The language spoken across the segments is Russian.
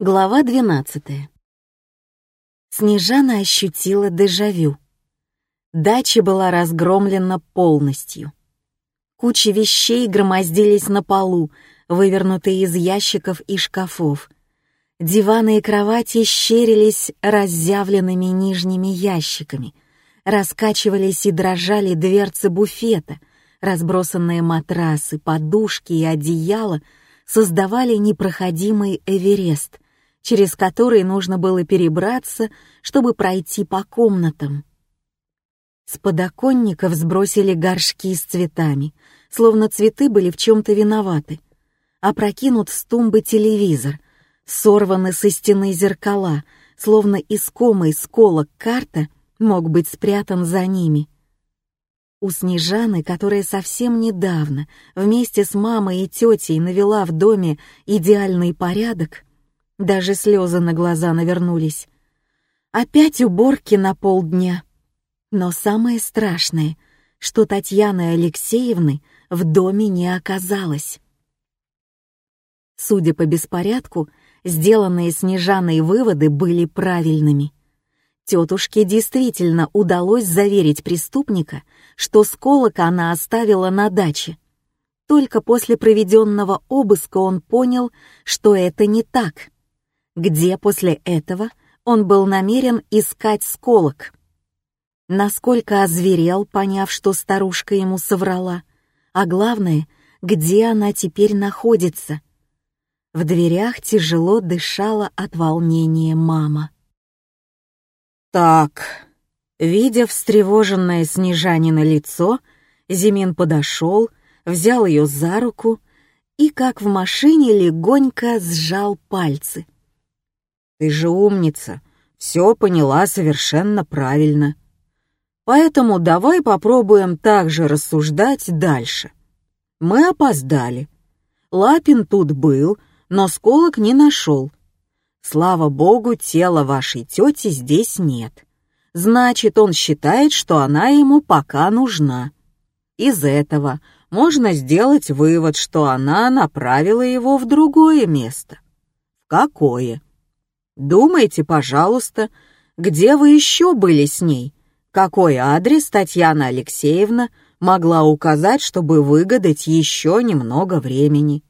Глава 12. Снежана ощутила дежавю. Дача была разгромлена полностью. Кучи вещей громоздились на полу, вывернутые из ящиков и шкафов. Диваны и кровати щерились разъявленными нижними ящиками, раскачивались и дрожали дверцы буфета, разбросанные матрасы, подушки и одеяла создавали непроходимый Эверест — через который нужно было перебраться, чтобы пройти по комнатам. С подоконников сбросили горшки с цветами, словно цветы были в чем-то виноваты. Опрокинут с тумбы телевизор, сорваны со стены зеркала, словно искомый сколок карта мог быть спрятан за ними. У Снежаны, которая совсем недавно вместе с мамой и тетей навела в доме идеальный порядок, даже слезы на глаза навернулись. Опять уборки на полдня. Но самое страшное, что Татьяны Алексеевны в доме не оказалось. Судя по беспорядку, сделанные Снежаной выводы были правильными. Тетушке действительно удалось заверить преступника, что сколок она оставила на даче. Только после проведенного обыска он понял, что это не так где после этого он был намерен искать сколок. Насколько озверел, поняв, что старушка ему соврала, а главное, где она теперь находится. В дверях тяжело дышала от волнения мама. «Так...» Видя встревоженное Снежанина лицо, Зимин подошел, взял ее за руку и, как в машине, легонько сжал пальцы — ты же умница, все поняла совершенно правильно. Поэтому давай попробуем так же рассуждать дальше. Мы опоздали. Лапин тут был, но сколок не нашел. Слава богу, тела вашей тети здесь нет. Значит, он считает, что она ему пока нужна. Из этого можно сделать вывод, что она направила его в другое место. В какое? Думайте, пожалуйста, где вы еще были с ней? Какой адрес Татьяна Алексеевна могла указать, чтобы выгадать еще немного времени?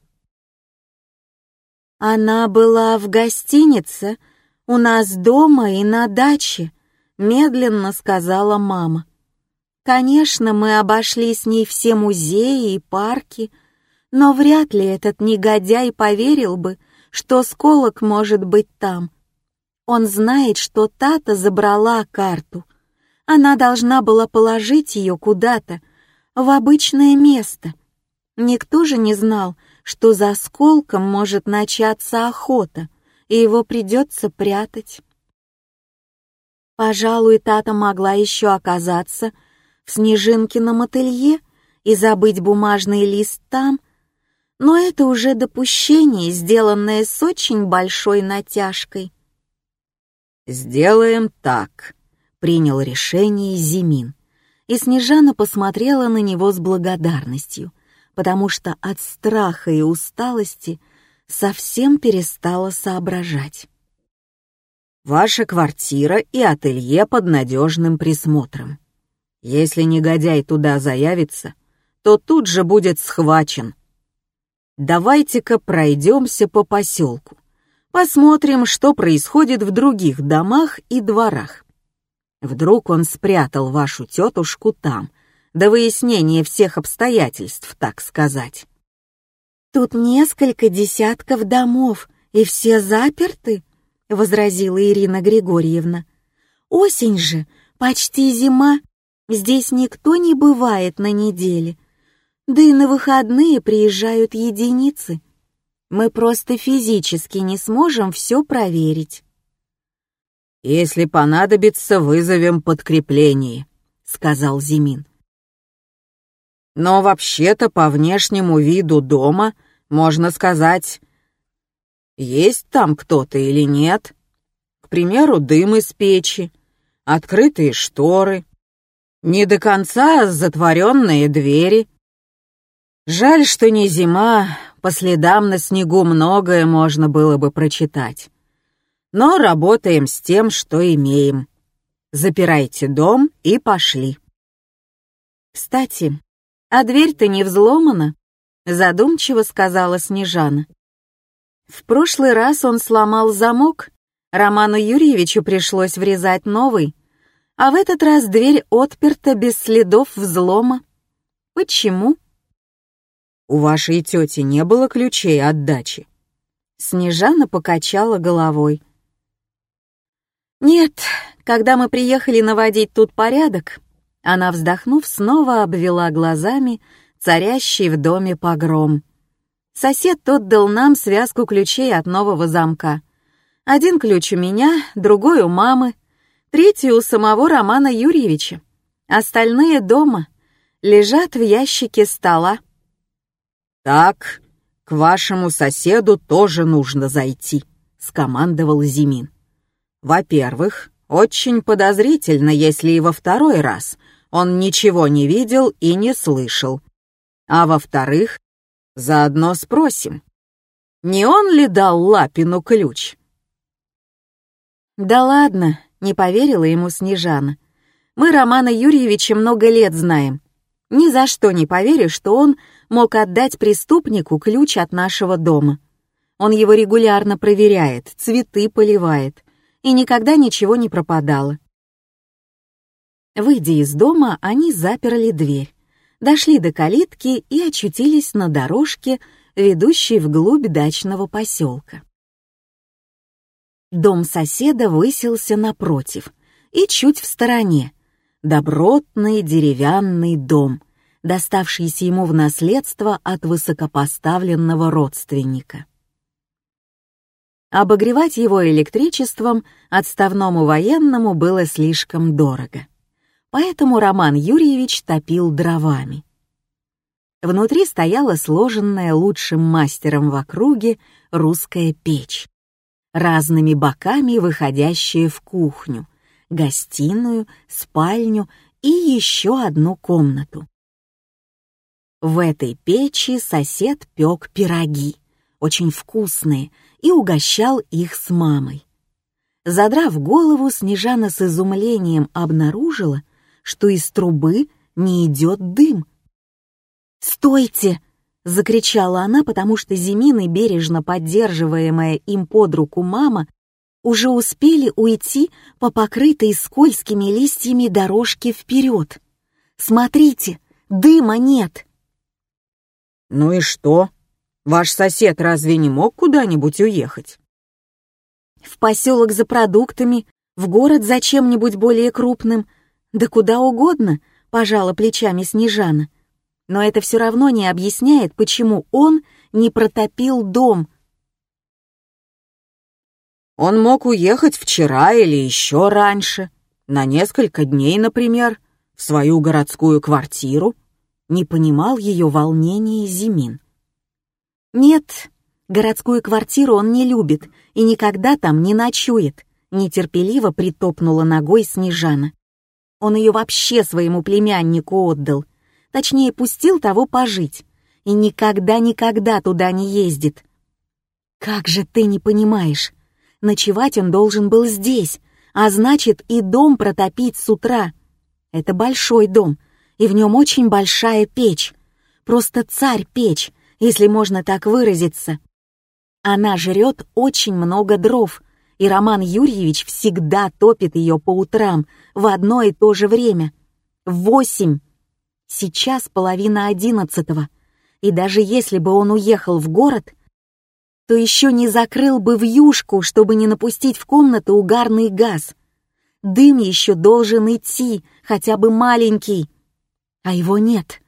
Она была в гостинице, у нас дома и на даче, медленно сказала мама. Конечно, мы обошли с ней все музеи и парки, но вряд ли этот негодяй поверил бы, что сколок может быть там. Он знает, что Тата забрала карту. Она должна была положить ее куда-то, в обычное место. Никто же не знал, что за осколком может начаться охота, и его придется прятать. Пожалуй, Тата могла еще оказаться в Снежинкином ателье и забыть бумажный лист там, но это уже допущение, сделанное с очень большой натяжкой. «Сделаем так», — принял решение Зимин. И Снежана посмотрела на него с благодарностью, потому что от страха и усталости совсем перестала соображать. «Ваша квартира и ателье под надежным присмотром. Если негодяй туда заявится, то тут же будет схвачен. Давайте-ка пройдемся по поселку. Посмотрим, что происходит в других домах и дворах. Вдруг он спрятал вашу тетушку там, до выяснения всех обстоятельств, так сказать. «Тут несколько десятков домов, и все заперты», — возразила Ирина Григорьевна. «Осень же, почти зима, здесь никто не бывает на неделе, да и на выходные приезжают единицы». Мы просто физически не сможем все проверить. «Если понадобится, вызовем подкрепление», — сказал Зимин. «Но вообще-то по внешнему виду дома можно сказать, есть там кто-то или нет. К примеру, дым из печи, открытые шторы, не до конца затворенные двери. Жаль, что не зима, по следам на снегу многое можно было бы прочитать. Но работаем с тем, что имеем. Запирайте дом и пошли. Кстати, а дверь-то не взломана, задумчиво сказала Снежана. В прошлый раз он сломал замок, Роману Юрьевичу пришлось врезать новый, а в этот раз дверь отперта без следов взлома. Почему? У вашей тети не было ключей от дачи? Снежана покачала головой. Нет, когда мы приехали наводить тут порядок, она, вздохнув, снова обвела глазами царящий в доме погром. Сосед отдал нам связку ключей от нового замка. Один ключ у меня, другой у мамы, третий у самого Романа Юрьевича. Остальные дома лежат в ящике стола. «Так, к вашему соседу тоже нужно зайти», — скомандовал Зимин. «Во-первых, очень подозрительно, если и во второй раз он ничего не видел и не слышал. А во-вторых, заодно спросим, не он ли дал Лапину ключ?» «Да ладно», — не поверила ему Снежана. «Мы Романа Юрьевича много лет знаем. Ни за что не поверю, что он мог отдать преступнику ключ от нашего дома. Он его регулярно проверяет, цветы поливает, и никогда ничего не пропадало. Выйдя из дома, они заперли дверь, дошли до калитки и очутились на дорожке, ведущей вглубь дачного поселка. Дом соседа высился напротив и чуть в стороне. Добротный деревянный дом, доставшийся ему в наследство от высокопоставленного родственника. Обогревать его электричеством отставному военному было слишком дорого. Поэтому Роман Юрьевич топил дровами. Внутри стояла сложенная лучшим мастером в округе русская печь, разными боками выходящая в кухню, гостиную, спальню и еще одну комнату. В этой печи сосед пек пироги, очень вкусные, и угощал их с мамой. Задрав голову, Снежана с изумлением обнаружила, что из трубы не идет дым. «Стойте!» — закричала она, потому что Зимин и бережно поддерживаемая им под руку мама уже успели уйти по покрытой скользкими листьями дорожке вперед. «Смотрите, дыма нет!» «Ну и что?» Ваш сосед разве не мог куда-нибудь уехать? В поселок за продуктами, в город за чем-нибудь более крупным, да куда угодно, пожала плечами Снежана. Но это все равно не объясняет, почему он не протопил дом. Он мог уехать вчера или еще раньше, на несколько дней, например, в свою городскую квартиру. Не понимал ее волнения Зимин. «Нет, городскую квартиру он не любит и никогда там не ночует», нетерпеливо притопнула ногой Снежана. Он ее вообще своему племяннику отдал, точнее, пустил того пожить, и никогда-никогда туда не ездит. «Как же ты не понимаешь? Ночевать он должен был здесь, а значит, и дом протопить с утра. Это большой дом, и в нем очень большая печь. Просто царь-печь, если можно так выразиться. Она жрет очень много дров, и Роман Юрьевич всегда топит ее по утрам в одно и то же время. Восемь. Сейчас половина одиннадцатого. И даже если бы он уехал в город, то еще не закрыл бы вьюшку, чтобы не напустить в комнату угарный газ. Дым еще должен идти, хотя бы маленький. А его нет.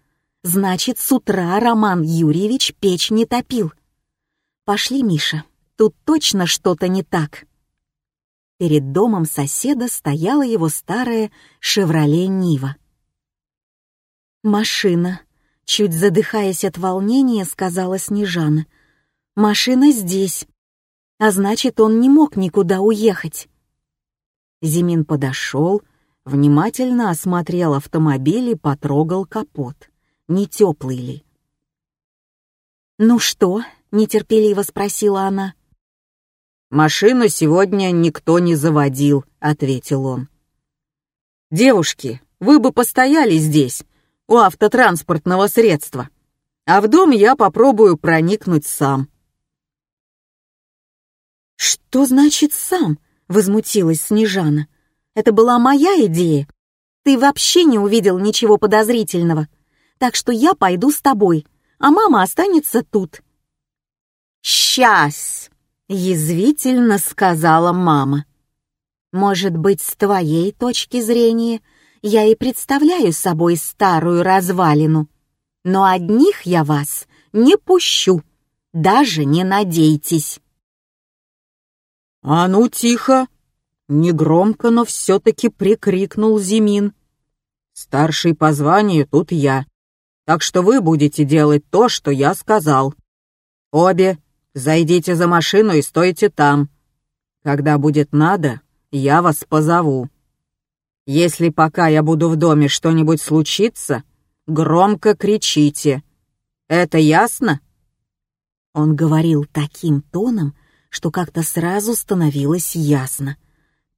Значит, с утра Роман Юрьевич печь не топил. Пошли, Миша, тут точно что-то не так. Перед домом соседа стояла его старая «Шевроле Нива». «Машина», — чуть задыхаясь от волнения, сказала Снежана. «Машина здесь, а значит, он не мог никуда уехать». Зимин подошел, внимательно осмотрел автомобиль и потрогал капот не теплый ли. «Ну что?» — нетерпеливо спросила она. «Машину сегодня никто не заводил», — ответил он. «Девушки, вы бы постояли здесь, у автотранспортного средства, а в дом я попробую проникнуть сам». «Что значит «сам»?» — возмутилась Снежана. «Это была моя идея. Ты вообще не увидел ничего подозрительного. Так что я пойду с тобой, а мама останется тут». «Сейчас!» язвительно сказала мама. Может быть, с твоей точки зрения я и представляю собой старую развалину, но одних я вас не пущу, даже не надейтесь. «А ну, тихо!» — негромко, но все-таки прикрикнул Зимин. «Старший по званию тут я, так что вы будете делать то, что я сказал. Обе Зайдите за машину и стойте там. Когда будет надо, я вас позову. Если пока я буду в доме что-нибудь случится, громко кричите. Это ясно?» Он говорил таким тоном, что как-то сразу становилось ясно.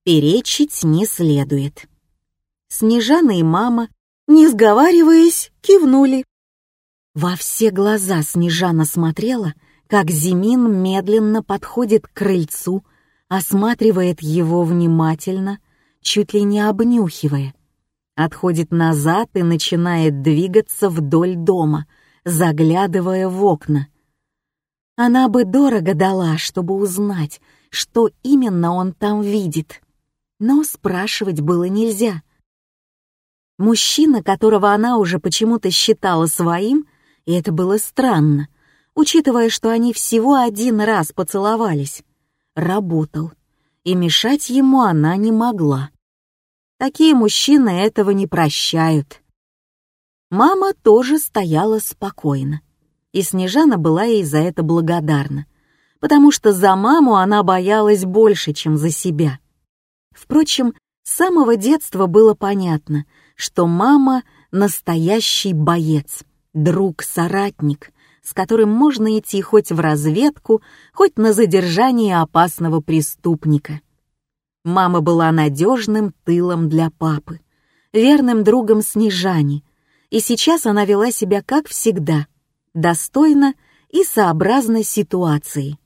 Перечить не следует. Снежана и мама, не сговариваясь, кивнули. Во все глаза Снежана смотрела — как Зимин медленно подходит к крыльцу, осматривает его внимательно, чуть ли не обнюхивая. Отходит назад и начинает двигаться вдоль дома, заглядывая в окна. Она бы дорого дала, чтобы узнать, что именно он там видит. Но спрашивать было нельзя. Мужчина, которого она уже почему-то считала своим, и это было странно, учитывая, что они всего один раз поцеловались, работал, и мешать ему она не могла. Такие мужчины этого не прощают. Мама тоже стояла спокойно, и Снежана была ей за это благодарна, потому что за маму она боялась больше, чем за себя. Впрочем, с самого детства было понятно, что мама — настоящий боец, друг-соратник, с которым можно идти хоть в разведку, хоть на задержание опасного преступника. Мама была надежным тылом для папы, верным другом Снежани, и сейчас она вела себя как всегда, достойно и сообразно ситуации.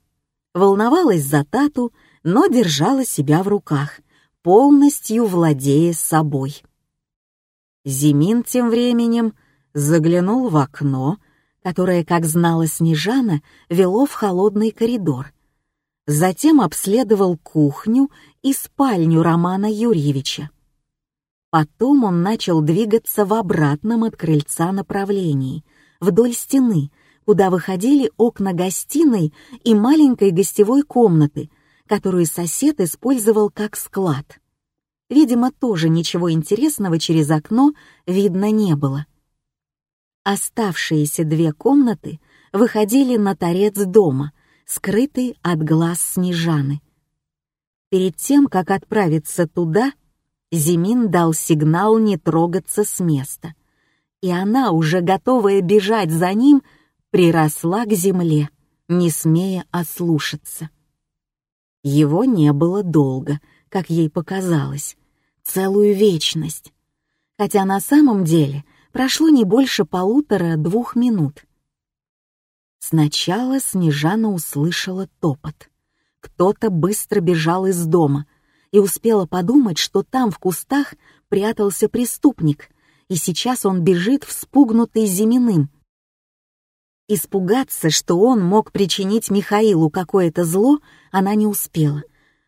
Волновалась за Тату, но держала себя в руках, полностью владея собой. Зимин тем временем заглянул в окно, которое, как знала Снежана, вело в холодный коридор. Затем обследовал кухню и спальню Романа Юрьевича. Потом он начал двигаться в обратном от крыльца направлении, вдоль стены, куда выходили окна гостиной и маленькой гостевой комнаты, которую сосед использовал как склад. Видимо, тоже ничего интересного через окно видно не было. Оставшиеся две комнаты выходили на торец дома, скрытый от глаз Снежаны. Перед тем, как отправиться туда, Зимин дал сигнал не трогаться с места, и она, уже готовая бежать за ним, приросла к земле, не смея ослушаться. Его не было долго, как ей показалось, целую вечность, хотя на самом деле — прошло не больше полутора-двух минут. Сначала Снежана услышала топот. Кто-то быстро бежал из дома и успела подумать, что там в кустах прятался преступник, и сейчас он бежит вспугнутый Зиминым. Испугаться, что он мог причинить Михаилу какое-то зло, она не успела,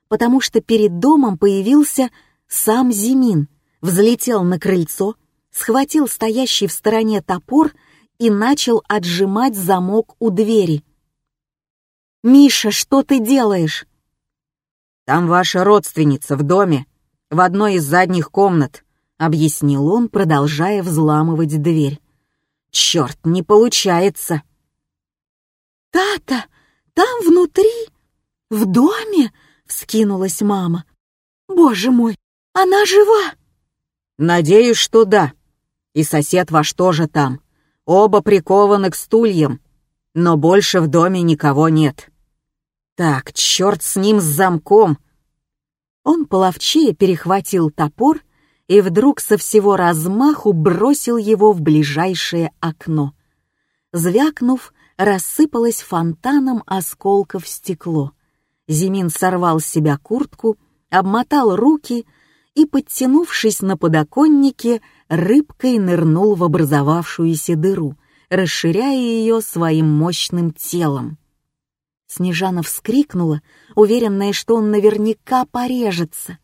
потому что перед домом появился сам Зимин, взлетел на крыльцо, схватил стоящий в стороне топор и начал отжимать замок у двери. «Миша, что ты делаешь?» «Там ваша родственница в доме, в одной из задних комнат», — объяснил он, продолжая взламывать дверь. «Черт, не получается!» «Тата, там внутри? В доме?» — вскинулась мама. «Боже мой, она жива!» «Надеюсь, что да», и сосед ваш тоже там. Оба прикованы к стульям, но больше в доме никого нет». Так, черт с ним с замком. Он половчее перехватил топор и вдруг со всего размаху бросил его в ближайшее окно. Звякнув, рассыпалось фонтаном осколков стекло. Зимин сорвал с себя куртку, обмотал руки и, подтянувшись на подоконнике, рыбкой нырнул в образовавшуюся дыру, расширяя ее своим мощным телом. Снежана вскрикнула, уверенная, что он наверняка порежется.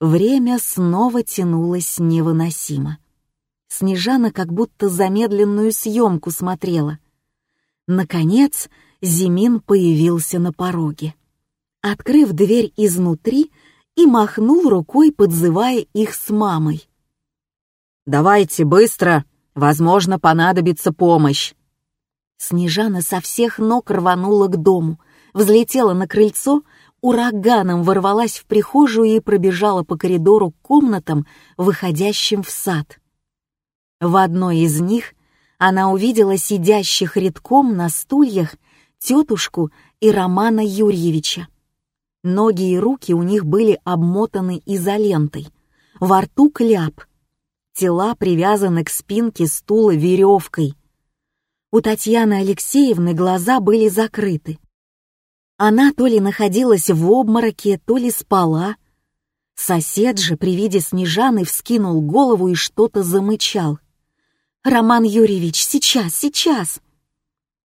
Время снова тянулось невыносимо. Снежана как будто замедленную съемку смотрела. Наконец, Зимин появился на пороге. Открыв дверь изнутри и махнул рукой, подзывая их с мамой. «Давайте быстро, возможно, понадобится помощь». Снежана со всех ног рванула к дому, взлетела на крыльцо, ураганом ворвалась в прихожую и пробежала по коридору к комнатам, выходящим в сад. В одной из них она увидела сидящих редком на стульях тетушку и Романа Юрьевича. Ноги и руки у них были обмотаны изолентой, во рту кляп, тела привязаны к спинке стула веревкой. У Татьяны Алексеевны глаза были закрыты. Она то ли находилась в обмороке, то ли спала. Сосед же при виде Снежаны вскинул голову и что-то замычал. «Роман Юрьевич, сейчас, сейчас!»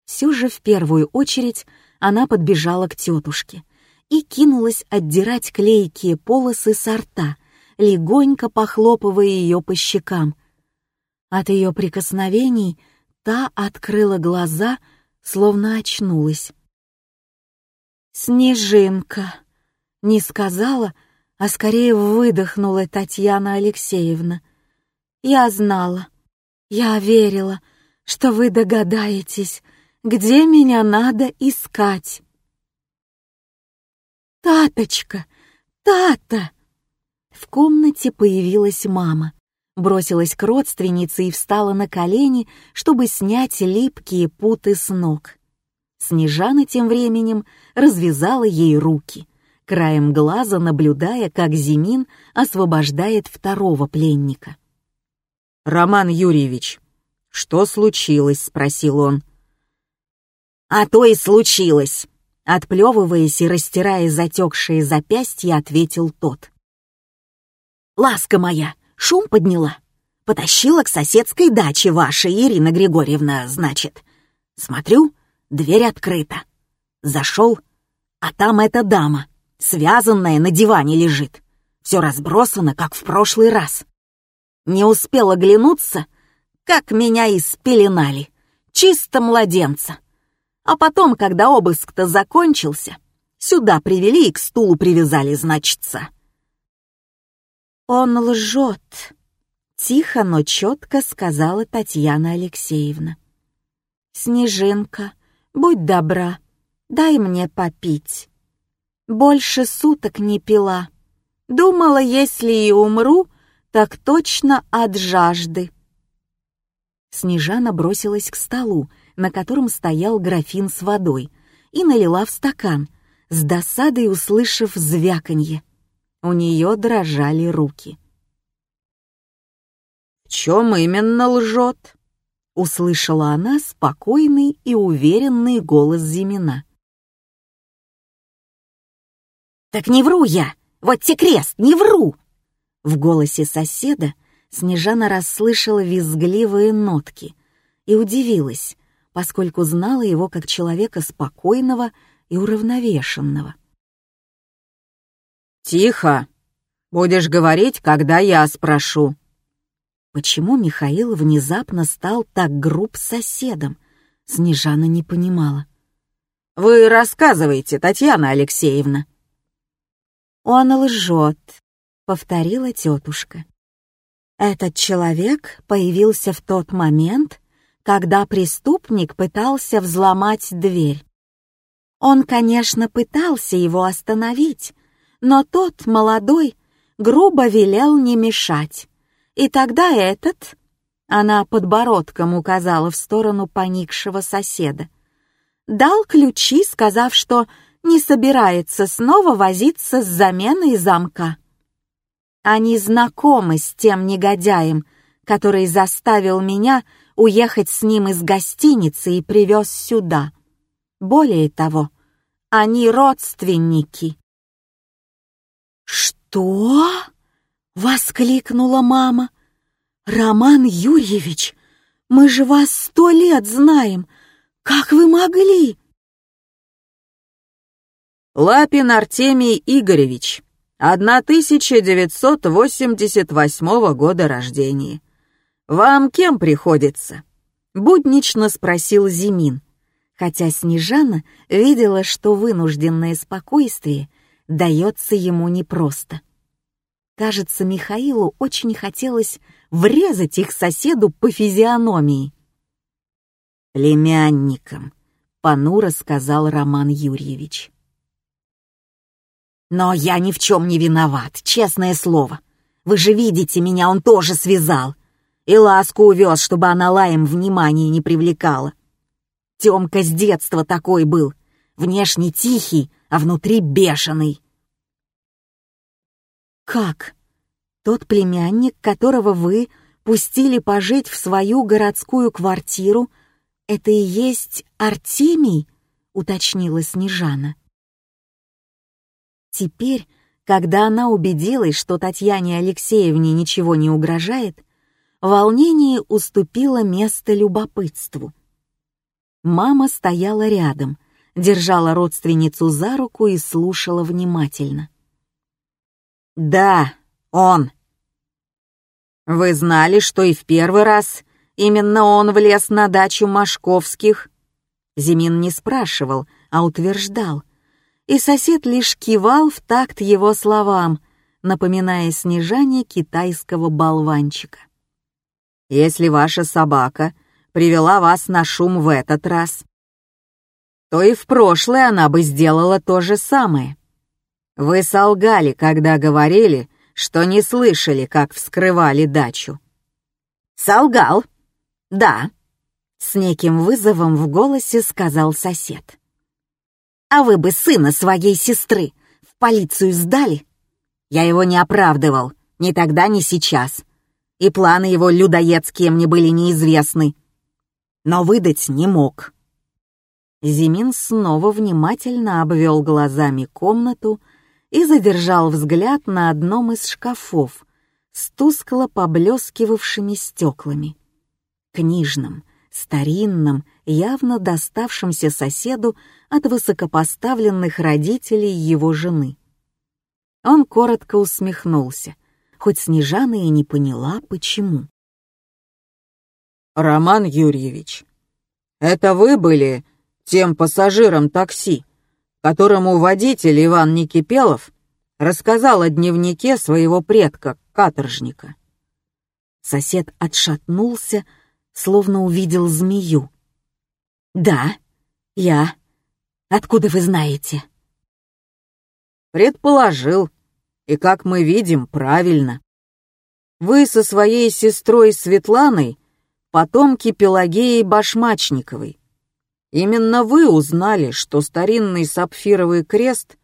Все же в первую очередь она подбежала к тетушке и кинулась отдирать клейкие полосы со рта, легонько похлопывая ее по щекам. От ее прикосновений та открыла глаза, словно очнулась. «Снежинка!» — не сказала, а скорее выдохнула Татьяна Алексеевна. «Я знала, я верила, что вы догадаетесь, где меня надо искать». «Таточка! Тата!» В комнате появилась мама, бросилась к родственнице и встала на колени, чтобы снять липкие путы с ног. Снежана тем временем развязала ей руки, краем глаза наблюдая, как Зимин освобождает второго пленника. «Роман Юрьевич, что случилось?» — спросил он. «А то и случилось!» Отплевываясь и растирая затекшие запястья, ответил тот. «Ласка моя, шум подняла. Потащила к соседской даче вашей, Ирина Григорьевна, значит. Смотрю, дверь открыта. Зашел, а там эта дама, связанная на диване лежит. Все разбросано, как в прошлый раз. Не успела глянуться, как меня и спеленали. Чисто младенца. А потом, когда обыск-то закончился, сюда привели и к стулу привязали, значится. «Он лжет», — тихо, но четко сказала Татьяна Алексеевна. «Снежинка, будь добра, дай мне попить. Больше суток не пила. Думала, если и умру, так точно от жажды». Снежана бросилась к столу, на котором стоял графин с водой, и налила в стакан, с досадой услышав звяканье. У нее дрожали руки. «В чем именно лжет?» — услышала она спокойный и уверенный голос Зимина. «Так не вру я! Вот те крест, не вру!» В голосе соседа Снежана расслышала визгливые нотки и удивилась, поскольку знала его как человека спокойного и уравновешенного. «Тихо! Будешь говорить, когда я спрошу». Почему Михаил внезапно стал так груб с соседом? Снежана не понимала. «Вы рассказывайте, Татьяна Алексеевна». «Он лжет», — повторила тетушка. «Этот человек появился в тот момент, когда преступник пытался взломать дверь. Он, конечно, пытался его остановить, но тот, молодой, грубо велел не мешать. И тогда этот, она подбородком указала в сторону поникшего соседа, дал ключи, сказав, что не собирается снова возиться с заменой замка. Они знакомы с тем негодяем, который заставил меня уехать с ним из гостиницы и привез сюда. Более того, они родственники. «Что?» — воскликнула мама. «Роман Юрьевич, мы же вас сто лет знаем. Как вы могли?» Лапин Артемий Игоревич, 1988 года рождения. Вам кем приходится? Буднично спросил Зимин, хотя Снежана видела, что вынужденное спокойствие дается ему непросто. Кажется, Михаилу очень хотелось врезать их соседу по физиономии. «Племянником», — понуро сказал Роман Юрьевич. Но я ни в чем не виноват, честное слово. Вы же видите, меня он тоже связал. И ласку увез, чтобы она лаем внимания не привлекала. Тёмка с детства такой был. Внешне тихий, а внутри бешеный. Как? Тот племянник, которого вы пустили пожить в свою городскую квартиру, это и есть Артемий? Уточнила Снежана. Теперь, когда она убедилась, что Татьяне Алексеевне ничего не угрожает, волнение уступило место любопытству. Мама стояла рядом, держала родственницу за руку и слушала внимательно. «Да, он. Вы знали, что и в первый раз именно он влез на дачу Машковских?» Зимин не спрашивал, а утверждал — и сосед лишь кивал в такт его словам, напоминая снижание китайского болванчика. «Если ваша собака привела вас на шум в этот раз, то и в прошлое она бы сделала то же самое. Вы солгали, когда говорили, что не слышали, как вскрывали дачу». «Солгал? Да», — с неким вызовом в голосе сказал сосед. А вы бы сына своей сестры в полицию сдали? Я его не оправдывал, ни тогда, ни сейчас. И планы его людоедские мне были неизвестны. Но выдать не мог. Зимин снова внимательно обвел глазами комнату и задержал взгляд на одном из шкафов с тускло поблескивавшими стеклами. Книжным, старинным, явно доставшимся соседу от высокопоставленных родителей его жены. Он коротко усмехнулся, хоть Снежана и не поняла, почему. «Роман Юрьевич, это вы были тем пассажиром такси, которому водитель Иван Никипелов рассказал о дневнике своего предка, каторжника?» Сосед отшатнулся, словно увидел змею. «Да, я. Откуда вы знаете?» «Предположил. И, как мы видим, правильно. Вы со своей сестрой Светланой потомки Пелагеи Башмачниковой. Именно вы узнали, что старинный сапфировый крест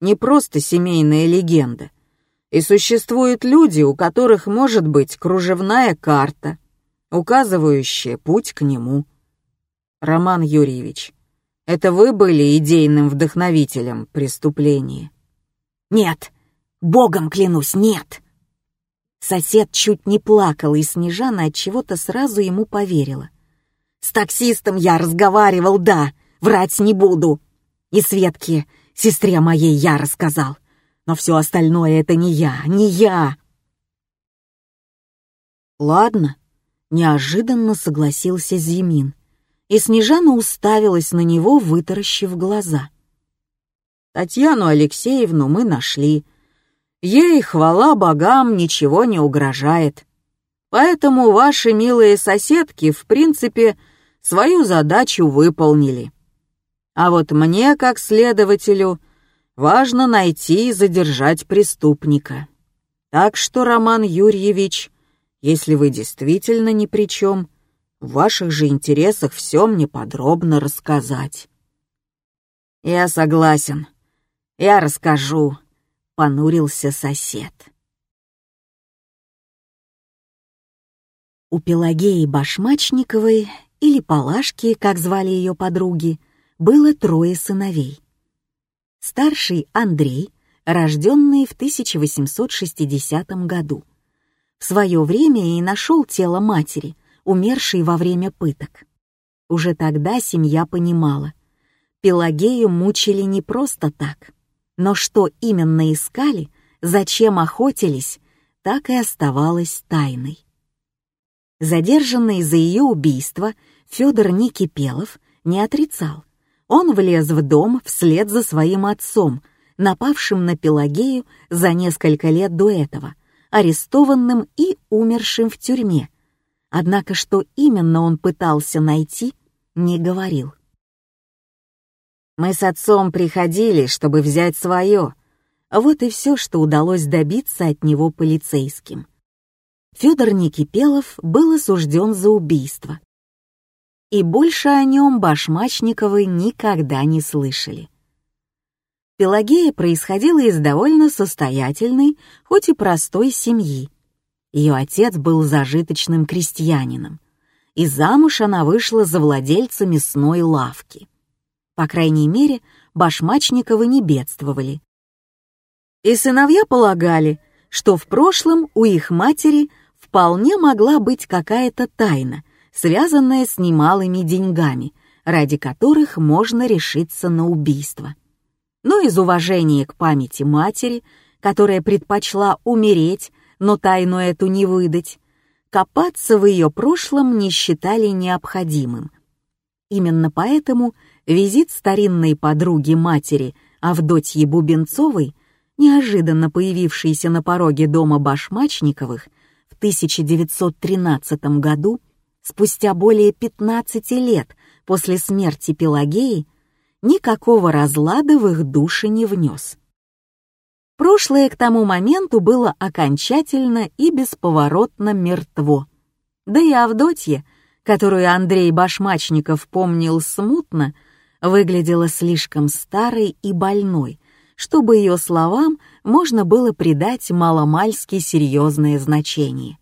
не просто семейная легенда, и существуют люди, у которых может быть кружевная карта — указывающее путь к нему. Роман Юрьевич, это вы были идейным вдохновителем преступления? Нет, богом клянусь, нет. Сосед чуть не плакал, и Снежана от чего-то сразу ему поверила. С таксистом я разговаривал, да, врать не буду. И Светке, сестре моей, я рассказал. Но все остальное это не я, не я. Ладно, Неожиданно согласился Зимин, и Снежана уставилась на него, вытаращив глаза. «Татьяну Алексеевну мы нашли. Ей, хвала богам, ничего не угрожает. Поэтому ваши милые соседки, в принципе, свою задачу выполнили. А вот мне, как следователю, важно найти и задержать преступника. Так что, Роман Юрьевич, если вы действительно ни при чем, в ваших же интересах все мне подробно рассказать. «Я согласен. Я расскажу», — понурился сосед. У Пелагеи Башмачниковой, или Палашки, как звали ее подруги, было трое сыновей. Старший Андрей, рожденный в 1860 году. В свое время и нашел тело матери, умершей во время пыток. Уже тогда семья понимала, Пелагею мучили не просто так, но что именно искали, зачем охотились, так и оставалось тайной. Задержанный за ее убийство Федор Никипелов не отрицал. Он влез в дом вслед за своим отцом, напавшим на Пелагею за несколько лет до этого, арестованным и умершим в тюрьме. Однако что именно он пытался найти, не говорил. «Мы с отцом приходили, чтобы взять свое», вот и все, что удалось добиться от него полицейским. Федор Никипелов был осужден за убийство. И больше о нем Башмачниковы никогда не слышали. Пелагея происходила из довольно состоятельной, хоть и простой семьи. Ее отец был зажиточным крестьянином, и замуж она вышла за владельца мясной лавки. По крайней мере, Башмачниковы не бедствовали. И сыновья полагали, что в прошлом у их матери вполне могла быть какая-то тайна, связанная с немалыми деньгами, ради которых можно решиться на убийство. Но из уважения к памяти матери, которая предпочла умереть, но тайну эту не выдать, копаться в ее прошлом не считали необходимым. Именно поэтому визит старинной подруги матери Авдотьи Бубенцовой, неожиданно появившейся на пороге дома Башмачниковых, в 1913 году, спустя более 15 лет после смерти Пелагеи, никакого разлада в их души не внес. Прошлое к тому моменту было окончательно и бесповоротно мертво. Да и Авдотья, которую Андрей Башмачников помнил смутно, выглядела слишком старой и больной, чтобы ее словам можно было придать маломальски серьезное значение.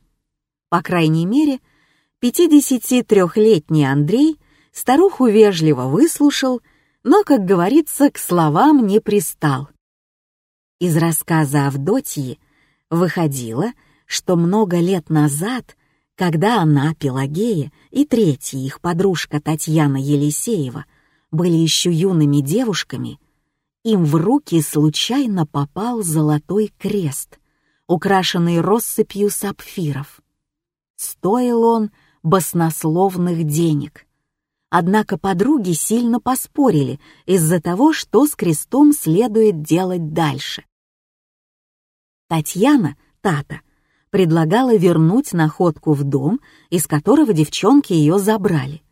По крайней мере, 53-летний Андрей старуху вежливо выслушал, но, как говорится, к словам не пристал. Из рассказа Авдотьи выходило, что много лет назад, когда она, Пелагея, и третья их подружка Татьяна Елисеева были еще юными девушками, им в руки случайно попал золотой крест, украшенный россыпью сапфиров. Стоил он баснословных денег. Однако подруги сильно поспорили из-за того, что с крестом следует делать дальше. Татьяна, Тата, предлагала вернуть находку в дом, из которого девчонки ее забрали.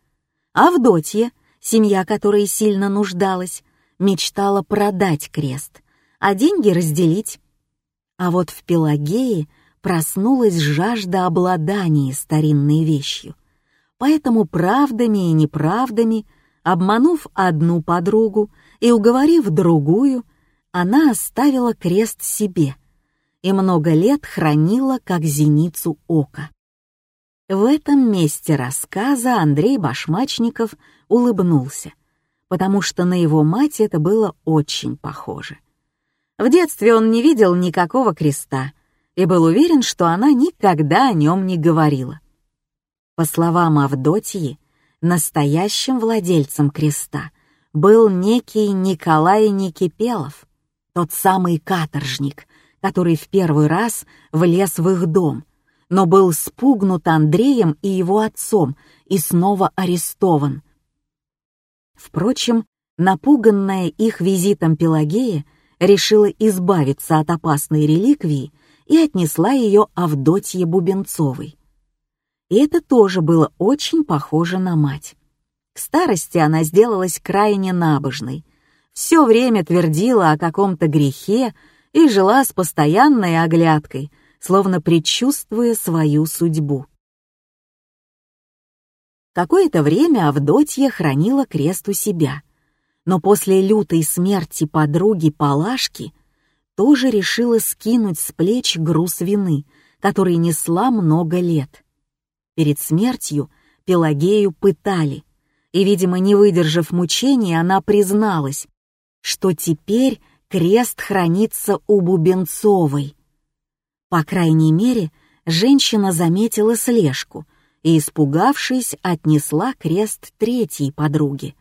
Авдотья, семья которой сильно нуждалась, мечтала продать крест, а деньги разделить. А вот в Пелагее проснулась жажда обладания старинной вещью. Поэтому правдами и неправдами, обманув одну подругу и уговорив другую, она оставила крест себе и много лет хранила как зеницу ока. В этом месте рассказа Андрей Башмачников улыбнулся потому что на его мать это было очень похоже. В детстве он не видел никакого креста и был уверен, что она никогда о нем не говорила. По словам Авдотьи, настоящим владельцем креста был некий Николай Никипелов, тот самый каторжник, который в первый раз влез в их дом, но был спугнут Андреем и его отцом и снова арестован — Впрочем, напуганная их визитом Пелагея решила избавиться от опасной реликвии и отнесла ее Авдотье Бубенцовой. И это тоже было очень похоже на мать. К старости она сделалась крайне набожной, все время твердила о каком-то грехе и жила с постоянной оглядкой, словно предчувствуя свою судьбу. Какое-то время Авдотья хранила крест у себя, но после лютой смерти подруги Палашки тоже решила скинуть с плеч груз вины, который несла много лет. Перед смертью Пелагею пытали, и, видимо, не выдержав мучений, она призналась, что теперь крест хранится у Бубенцовой. По крайней мере, женщина заметила слежку и, испугавшись, отнесла крест третьей подруге,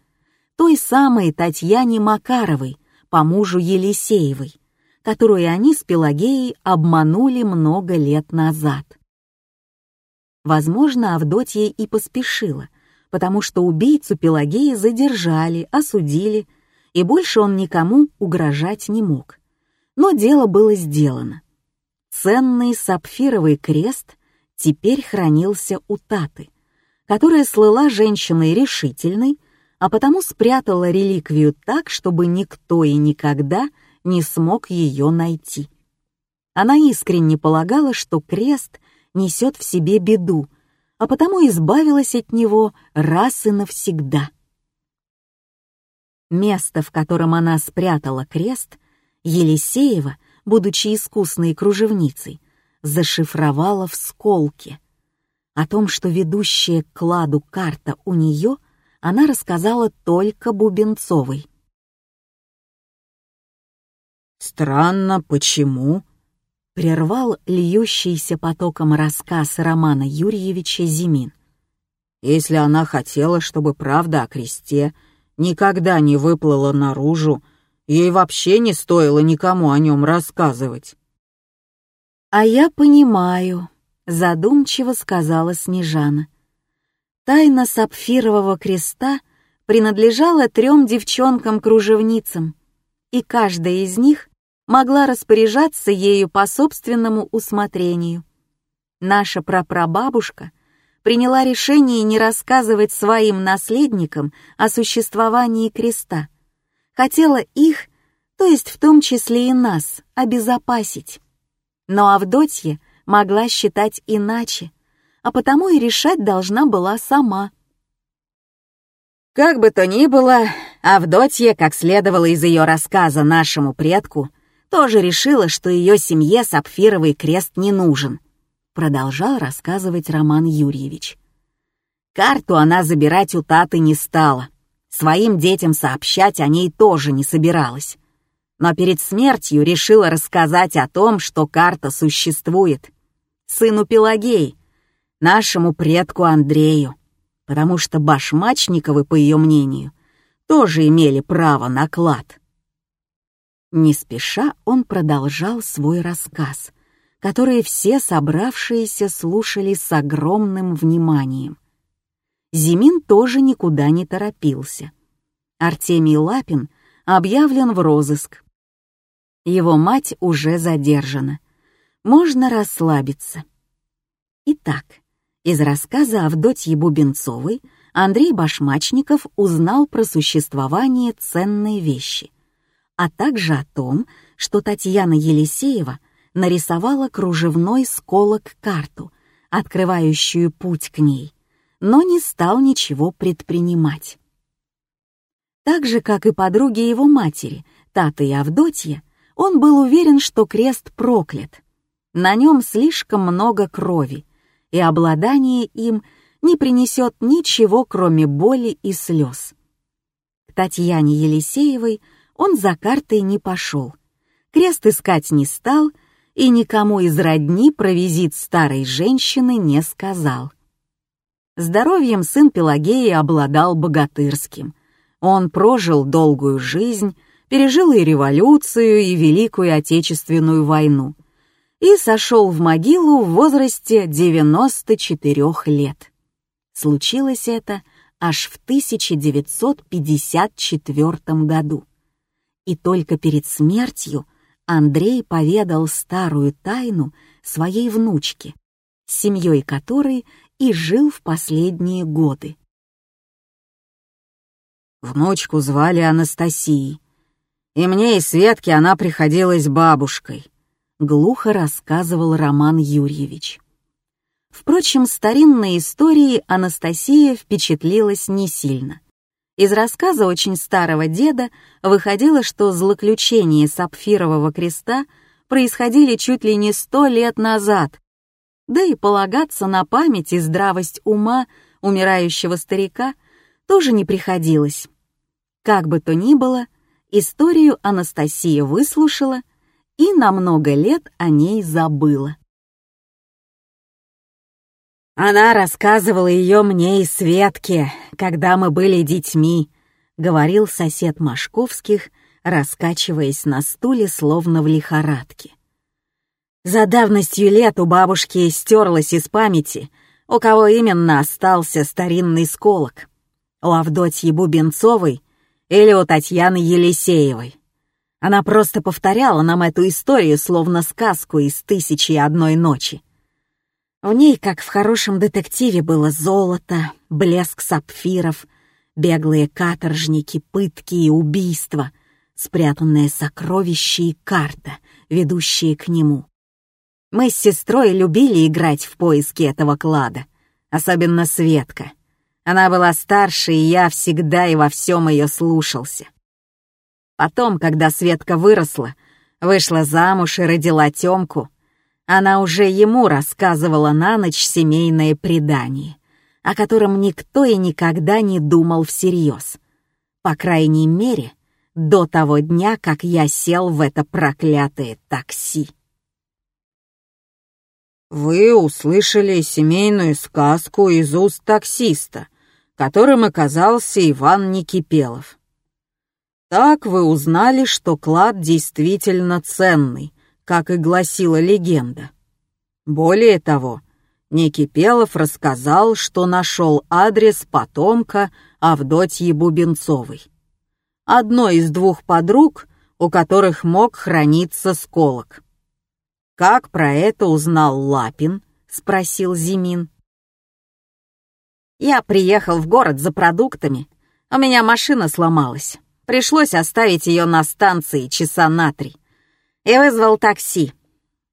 той самой Татьяне Макаровой, по мужу Елисеевой, которую они с Пелагеей обманули много лет назад. Возможно, Авдотья и поспешила, потому что убийцу Пелагеи задержали, осудили, и больше он никому угрожать не мог. Но дело было сделано. Ценный сапфировый крест теперь хранился у Таты, которая слыла женщиной решительной, а потому спрятала реликвию так, чтобы никто и никогда не смог ее найти. Она искренне полагала, что крест несет в себе беду, а потому избавилась от него раз и навсегда. Место, в котором она спрятала крест, Елисеева, будучи искусной кружевницей, зашифровала в сколке. О том, что ведущая к кладу карта у нее, она рассказала только Бубенцовой. «Странно, почему?» — прервал льющийся потоком рассказ Романа Юрьевича Зимин. «Если она хотела, чтобы правда о кресте никогда не выплыла наружу, ей вообще не стоило никому о нем рассказывать». «А я понимаю», — задумчиво сказала Снежана. Тайна сапфирового креста принадлежала трем девчонкам-кружевницам, и каждая из них могла распоряжаться ею по собственному усмотрению. Наша прапрабабушка приняла решение не рассказывать своим наследникам о существовании креста. Хотела их, то есть в том числе и нас, обезопасить. Но Авдотья могла считать иначе, а потому и решать должна была сама. Как бы то ни было, Авдотья, как следовало из ее рассказа нашему предку, тоже решила, что ее семье сапфировый крест не нужен. Продолжал рассказывать Роман Юрьевич. Карту она забирать у Таты не стала. Своим детям сообщать о ней тоже не собиралась. Но перед смертью решила рассказать о том, что карта существует. Сыну Пелагеи, нашему предку Андрею. Потому что Башмачниковы, по ее мнению, тоже имели право на клад. Не спеша он продолжал свой рассказ, который все собравшиеся слушали с огромным вниманием. Зимин тоже никуда не торопился. Артемий Лапин объявлен в розыск. Его мать уже задержана. Можно расслабиться. Итак, из рассказа Авдотьи Бубенцовой Андрей Башмачников узнал про существование ценной вещи — а также о том, что Татьяна Елисеева нарисовала кружевной сколок-карту, открывающую путь к ней, но не стал ничего предпринимать. Так же, как и подруги его матери, Тата и Авдотья, он был уверен, что крест проклят. На нем слишком много крови, и обладание им не принесет ничего, кроме боли и слез. К Татьяне Елисеевой он за картой не пошел. Крест искать не стал и никому из родни про визит старой женщины не сказал. Здоровьем сын Пелагеи обладал богатырским. Он прожил долгую жизнь, пережил и революцию, и Великую Отечественную войну и сошел в могилу в возрасте 94 лет. Случилось это аж в 1954 году. И только перед смертью Андрей поведал старую тайну своей внучке, с семьей которой и жил в последние годы. Внучку звали Анастасией, и мне и Светке она приходилась бабушкой, глухо рассказывал Роман Юрьевич. Впрочем, старинной историей Анастасия впечатлилась не сильно Из рассказа очень старого деда выходило, что злоключения Сапфирового креста происходили чуть ли не сто лет назад, да и полагаться на память и здравость ума умирающего старика тоже не приходилось. Как бы то ни было, историю Анастасия выслушала и на много лет о ней забыла. «Она рассказывала ее мне и Светке, когда мы были детьми», — говорил сосед Машковских, раскачиваясь на стуле, словно в лихорадке. За давностью лет у бабушки стерлась из памяти, у кого именно остался старинный сколок. У Авдотьи Бубенцовой или у Татьяны Елисеевой. Она просто повторяла нам эту историю, словно сказку из «Тысячи и одной ночи». В ней, как в хорошем детективе, было золото, блеск сапфиров, беглые каторжники, пытки и убийства, спрятанное сокровище и карта, ведущие к нему. Мы с сестрой любили играть в поиски этого клада, особенно Светка. Она была старше, и я всегда и во всем ее слушался. Потом, когда Светка выросла, вышла замуж и родила Тёмку, она уже ему рассказывала на ночь семейное предание, о котором никто и никогда не думал всерьез. По крайней мере, до того дня, как я сел в это проклятое такси. Вы услышали семейную сказку из уст таксиста, которым оказался Иван Никипелов. Так вы узнали, что клад действительно ценный, как и гласила легенда. Более того, Никипелов рассказал, что нашел адрес потомка Авдотьи Бубенцовой. Одной из двух подруг, у которых мог храниться сколок. «Как про это узнал Лапин?» — спросил Зимин. «Я приехал в город за продуктами. У меня машина сломалась. Пришлось оставить ее на станции часа на три. И вызвал такси.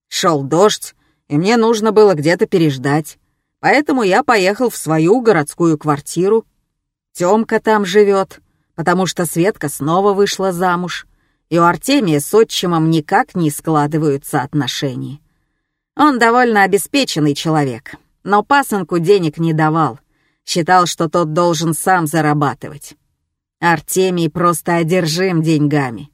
Шел дождь, и мне нужно было где-то переждать. Поэтому я поехал в свою городскую квартиру. Тёмка там живет, потому что Светка снова вышла замуж и у Артемия с отчимом никак не складываются отношения. Он довольно обеспеченный человек, но пасынку денег не давал, считал, что тот должен сам зарабатывать. Артемий просто одержим деньгами.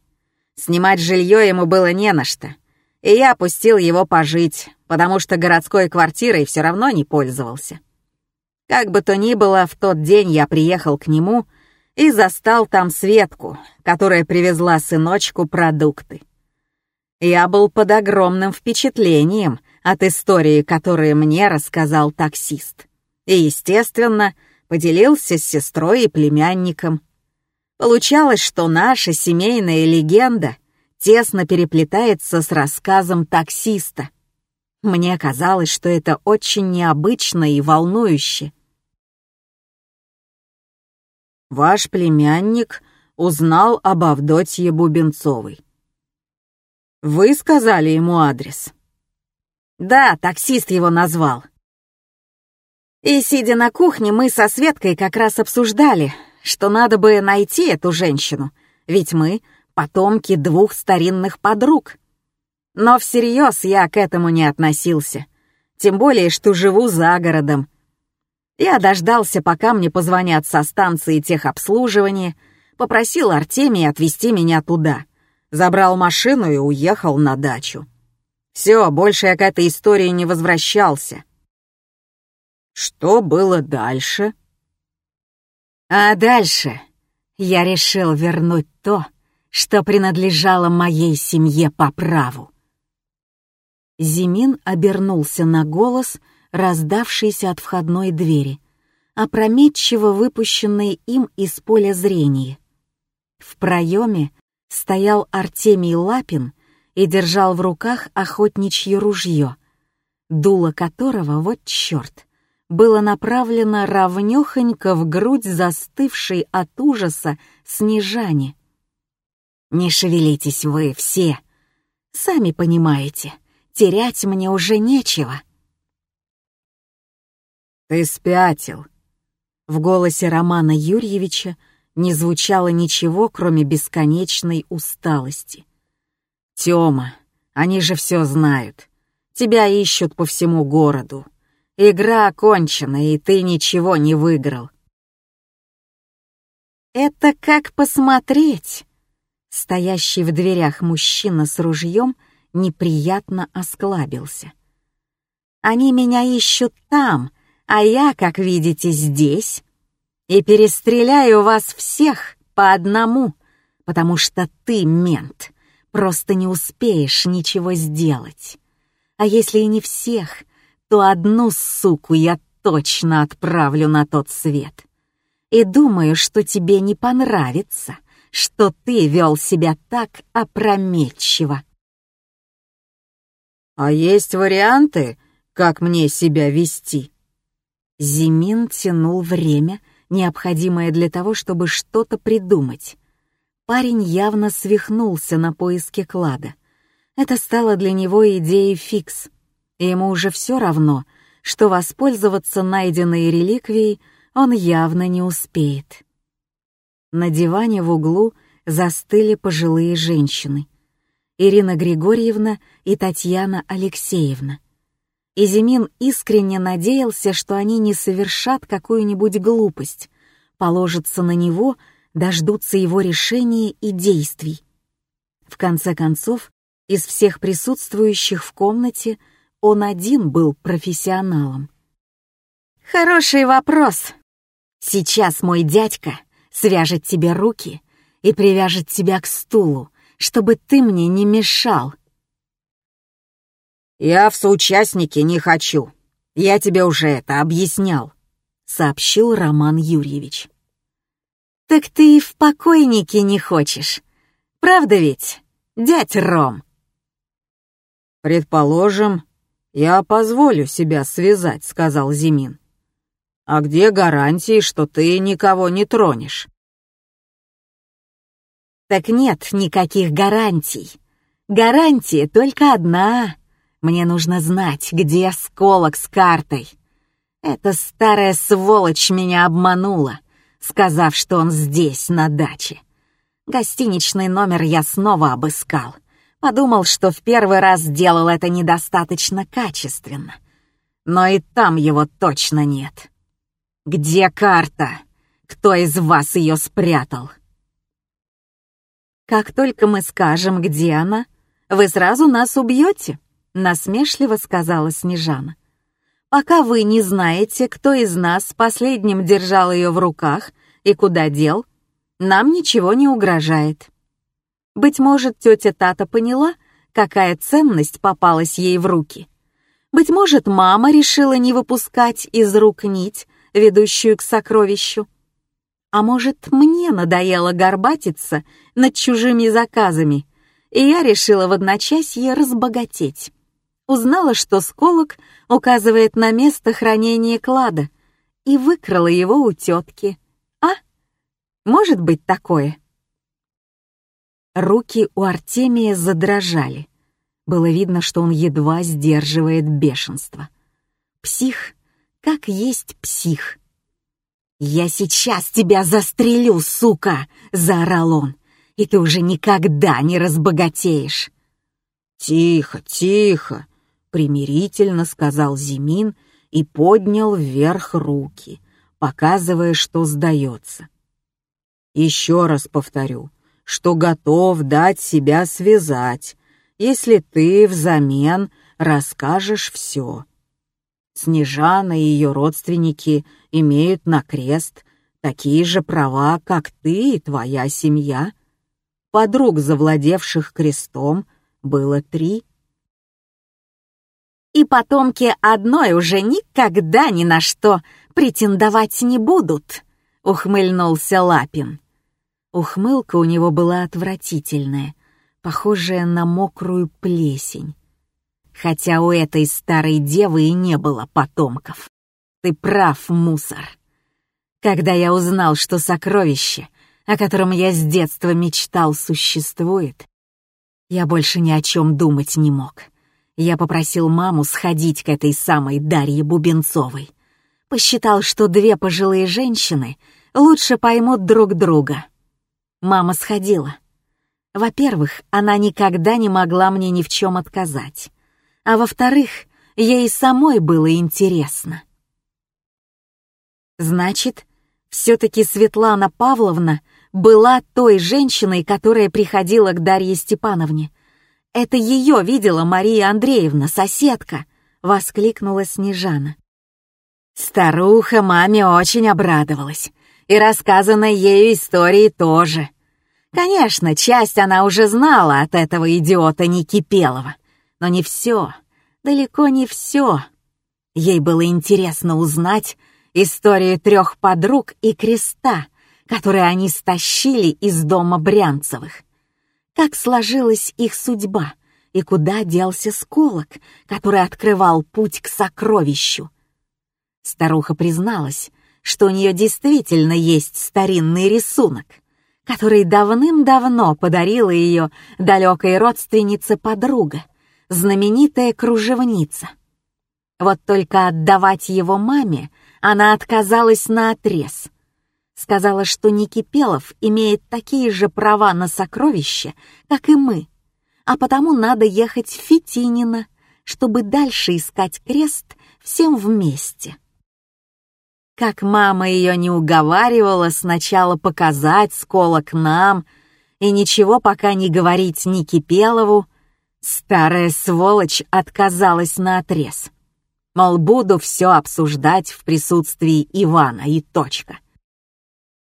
Снимать жилье ему было не на что, и я пустил его пожить, потому что городской квартирой все равно не пользовался. Как бы то ни было, в тот день я приехал к нему — и застал там Светку, которая привезла сыночку продукты. Я был под огромным впечатлением от истории, которую мне рассказал таксист. И, естественно, поделился с сестрой и племянником. Получалось, что наша семейная легенда тесно переплетается с рассказом таксиста. Мне казалось, что это очень необычно и волнующе. Ваш племянник узнал об Авдотье Бубенцовой. Вы сказали ему адрес? Да, таксист его назвал. И, сидя на кухне, мы со Светкой как раз обсуждали, что надо бы найти эту женщину, ведь мы — потомки двух старинных подруг. Но всерьез я к этому не относился, тем более, что живу за городом, я дождался, пока мне позвонят со станции техобслуживания, попросил Артемия отвезти меня туда. Забрал машину и уехал на дачу. Все, больше я к этой истории не возвращался. Что было дальше? А дальше я решил вернуть то, что принадлежало моей семье по праву. Зимин обернулся на голос — раздавшийся от входной двери, опрометчиво выпущенный им из поля зрения. В проеме стоял Артемий Лапин и держал в руках охотничье ружье, дуло которого, вот черт, было направлено равнёхонько в грудь застывшей от ужаса Снежане. «Не шевелитесь вы все! Сами понимаете, терять мне уже нечего!» «Ты спятил!» В голосе Романа Юрьевича не звучало ничего, кроме бесконечной усталости. «Тёма, они же все знают. Тебя ищут по всему городу. Игра окончена, и ты ничего не выиграл». «Это как посмотреть!» Стоящий в дверях мужчина с ружьем неприятно осклабился. «Они меня ищут там, а я, как видите, здесь, и перестреляю вас всех по одному, потому что ты, мент, просто не успеешь ничего сделать. А если и не всех, то одну суку я точно отправлю на тот свет. И думаю, что тебе не понравится, что ты вел себя так опрометчиво. «А есть варианты, как мне себя вести?» Зимин тянул время, необходимое для того, чтобы что-то придумать. Парень явно свихнулся на поиске клада. Это стало для него идеей фикс. И ему уже все равно, что воспользоваться найденной реликвией он явно не успеет. На диване в углу застыли пожилые женщины. Ирина Григорьевна и Татьяна Алексеевна. И Зимин искренне надеялся, что они не совершат какую-нибудь глупость, положатся на него, дождутся его решения и действий. В конце концов, из всех присутствующих в комнате он один был профессионалом. «Хороший вопрос. Сейчас мой дядька свяжет тебе руки и привяжет тебя к стулу, чтобы ты мне не мешал», «Я в соучастники не хочу. Я тебе уже это объяснял», — сообщил Роман Юрьевич. «Так ты и в покойнике не хочешь. Правда ведь, дядь Ром?» «Предположим, я позволю себя связать», — сказал Зимин. «А где гарантии, что ты никого не тронешь?» «Так нет никаких гарантий. Гарантия только одна мне нужно знать, где осколок с картой. Эта старая сволочь меня обманула, сказав, что он здесь, на даче. Гостиничный номер я снова обыскал. Подумал, что в первый раз сделал это недостаточно качественно. Но и там его точно нет. Где карта? Кто из вас ее спрятал? Как только мы скажем, где она, вы сразу нас убьете насмешливо сказала Снежана. Пока вы не знаете, кто из нас последним держал ее в руках и куда дел, нам ничего не угрожает. Быть может, тетя Тата поняла, какая ценность попалась ей в руки. Быть может, мама решила не выпускать из рук нить, ведущую к сокровищу. А может, мне надоело горбатиться над чужими заказами, и я решила в одночасье разбогатеть узнала, что сколок указывает на место хранения клада, и выкрала его у тетки. А? Может быть такое? Руки у Артемия задрожали. Было видно, что он едва сдерживает бешенство. Псих, как есть псих. «Я сейчас тебя застрелю, сука!» — заорал он. «И ты уже никогда не разбогатеешь!» «Тихо, тихо!» примирительно сказал Зимин и поднял вверх руки, показывая, что сдается. Еще раз повторю, что готов дать себя связать, если ты взамен расскажешь все. Снежана и ее родственники имеют на крест такие же права, как ты и твоя семья. Подруг, завладевших крестом, было три — и потомки одной уже никогда ни на что претендовать не будут», — ухмыльнулся Лапин. Ухмылка у него была отвратительная, похожая на мокрую плесень. Хотя у этой старой девы и не было потомков. Ты прав, мусор. Когда я узнал, что сокровище, о котором я с детства мечтал, существует, я больше ни о чем думать не мог я попросил маму сходить к этой самой Дарье Бубенцовой. Посчитал, что две пожилые женщины лучше поймут друг друга. Мама сходила. Во-первых, она никогда не могла мне ни в чем отказать. А во-вторых, ей самой было интересно. Значит, все-таки Светлана Павловна была той женщиной, которая приходила к Дарье Степановне. Это ее видела Мария Андреевна, соседка, воскликнула Снежана. Старуха маме очень обрадовалась, и рассказанной ею истории тоже. Конечно, часть она уже знала от этого идиота Никипелова, но не все, далеко не все. Ей было интересно узнать историю трех подруг и креста, которые они стащили из дома Брянцевых. Как сложилась их судьба и куда делся сколок, который открывал путь к сокровищу. Старуха призналась, что у нее действительно есть старинный рисунок, который давным-давно подарила ее далекой родственнице подруга, знаменитая кружевница. Вот только отдавать его маме она отказалась на отрез. Сказала, что Никипелов имеет такие же права на сокровища, как и мы, а потому надо ехать в Фетинино, чтобы дальше искать крест всем вместе. Как мама ее не уговаривала сначала показать сколок нам и ничего пока не говорить Никипелову, старая сволочь отказалась на отрез. Мол, буду все обсуждать в присутствии Ивана и точка.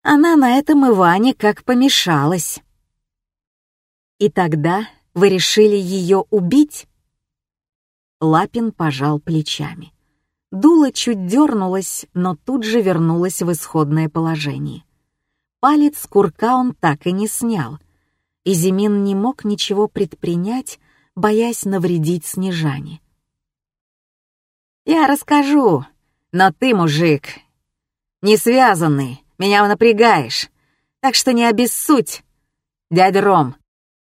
Она на этом Иване как помешалась. И тогда вы решили ее убить? Лапин пожал плечами. Дуло чуть дернулось, но тут же вернулось в исходное положение. Палец курка он так и не снял, и Зимин не мог ничего предпринять, боясь навредить Снежане. «Я расскажу, но ты, мужик, не связанный, меня напрягаешь, так что не обессудь, дядя Ром.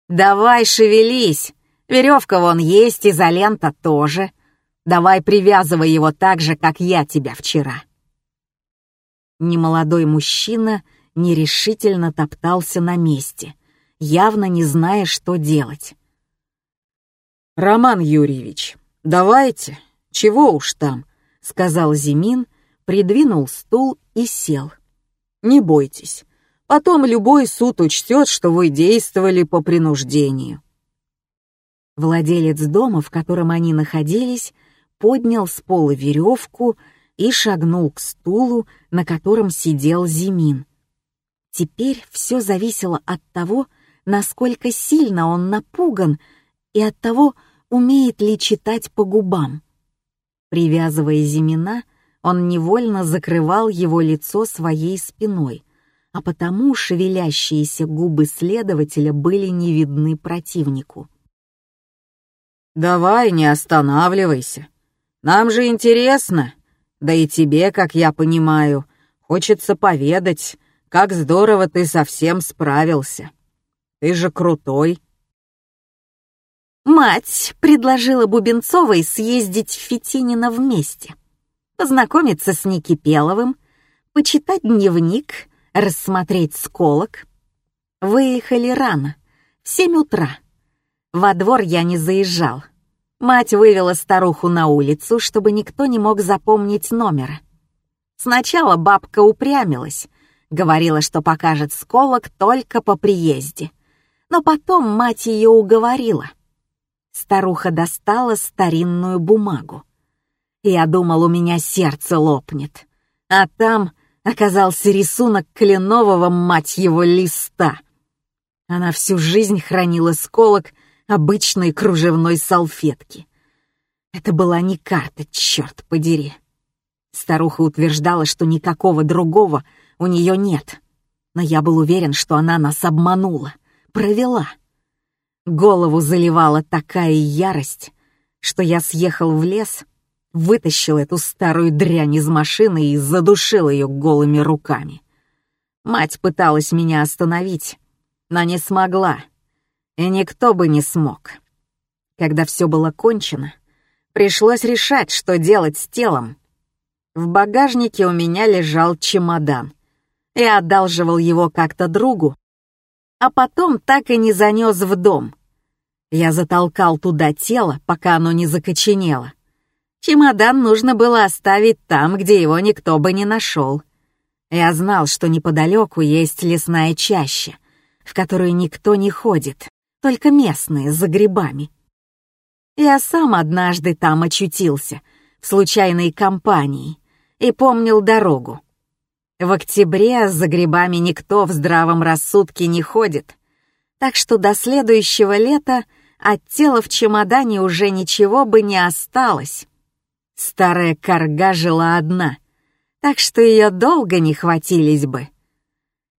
Давай шевелись, веревка вон есть, изолента тоже». Давай привязывай его так же, как я тебя вчера». Немолодой мужчина нерешительно топтался на месте, явно не зная, что делать. «Роман Юрьевич, давайте, чего уж там», — сказал Зимин, придвинул стул и сел. «Не бойтесь, потом любой суд учтет, что вы действовали по принуждению». Владелец дома, в котором они находились, поднял с пола веревку и шагнул к стулу, на котором сидел Зимин. Теперь все зависело от того, насколько сильно он напуган и от того, умеет ли читать по губам. Привязывая Зимина, он невольно закрывал его лицо своей спиной, а потому шевелящиеся губы следователя были не видны противнику. «Давай, не останавливайся», нам же интересно, да и тебе, как я понимаю, хочется поведать, как здорово ты совсем справился. Ты же крутой. Мать предложила Бубенцовой съездить в Фетинино вместе, познакомиться с Никипеловым, почитать дневник, рассмотреть сколок. Выехали рано, в семь утра. Во двор я не заезжал — Мать вывела старуху на улицу, чтобы никто не мог запомнить номера. Сначала бабка упрямилась, говорила, что покажет сколок только по приезде. Но потом мать ее уговорила. Старуха достала старинную бумагу. Я думал, у меня сердце лопнет. А там оказался рисунок кленового, мать его, листа. Она всю жизнь хранила сколок обычной кружевной салфетки. Это была не карта, черт подери. Старуха утверждала, что никакого другого у нее нет. Но я был уверен, что она нас обманула, провела. Голову заливала такая ярость, что я съехал в лес, вытащил эту старую дрянь из машины и задушил ее голыми руками. Мать пыталась меня остановить, но не смогла и никто бы не смог. Когда все было кончено, пришлось решать, что делать с телом. В багажнике у меня лежал чемодан. и одалживал его как-то другу, а потом так и не занес в дом. Я затолкал туда тело, пока оно не закоченело. Чемодан нужно было оставить там, где его никто бы не нашел. Я знал, что неподалеку есть лесная чаща, в которую никто не ходит, только местные, за грибами. Я сам однажды там очутился, в случайной компании, и помнил дорогу. В октябре за грибами никто в здравом рассудке не ходит, так что до следующего лета от тела в чемодане уже ничего бы не осталось. Старая корга жила одна, так что ее долго не хватились бы.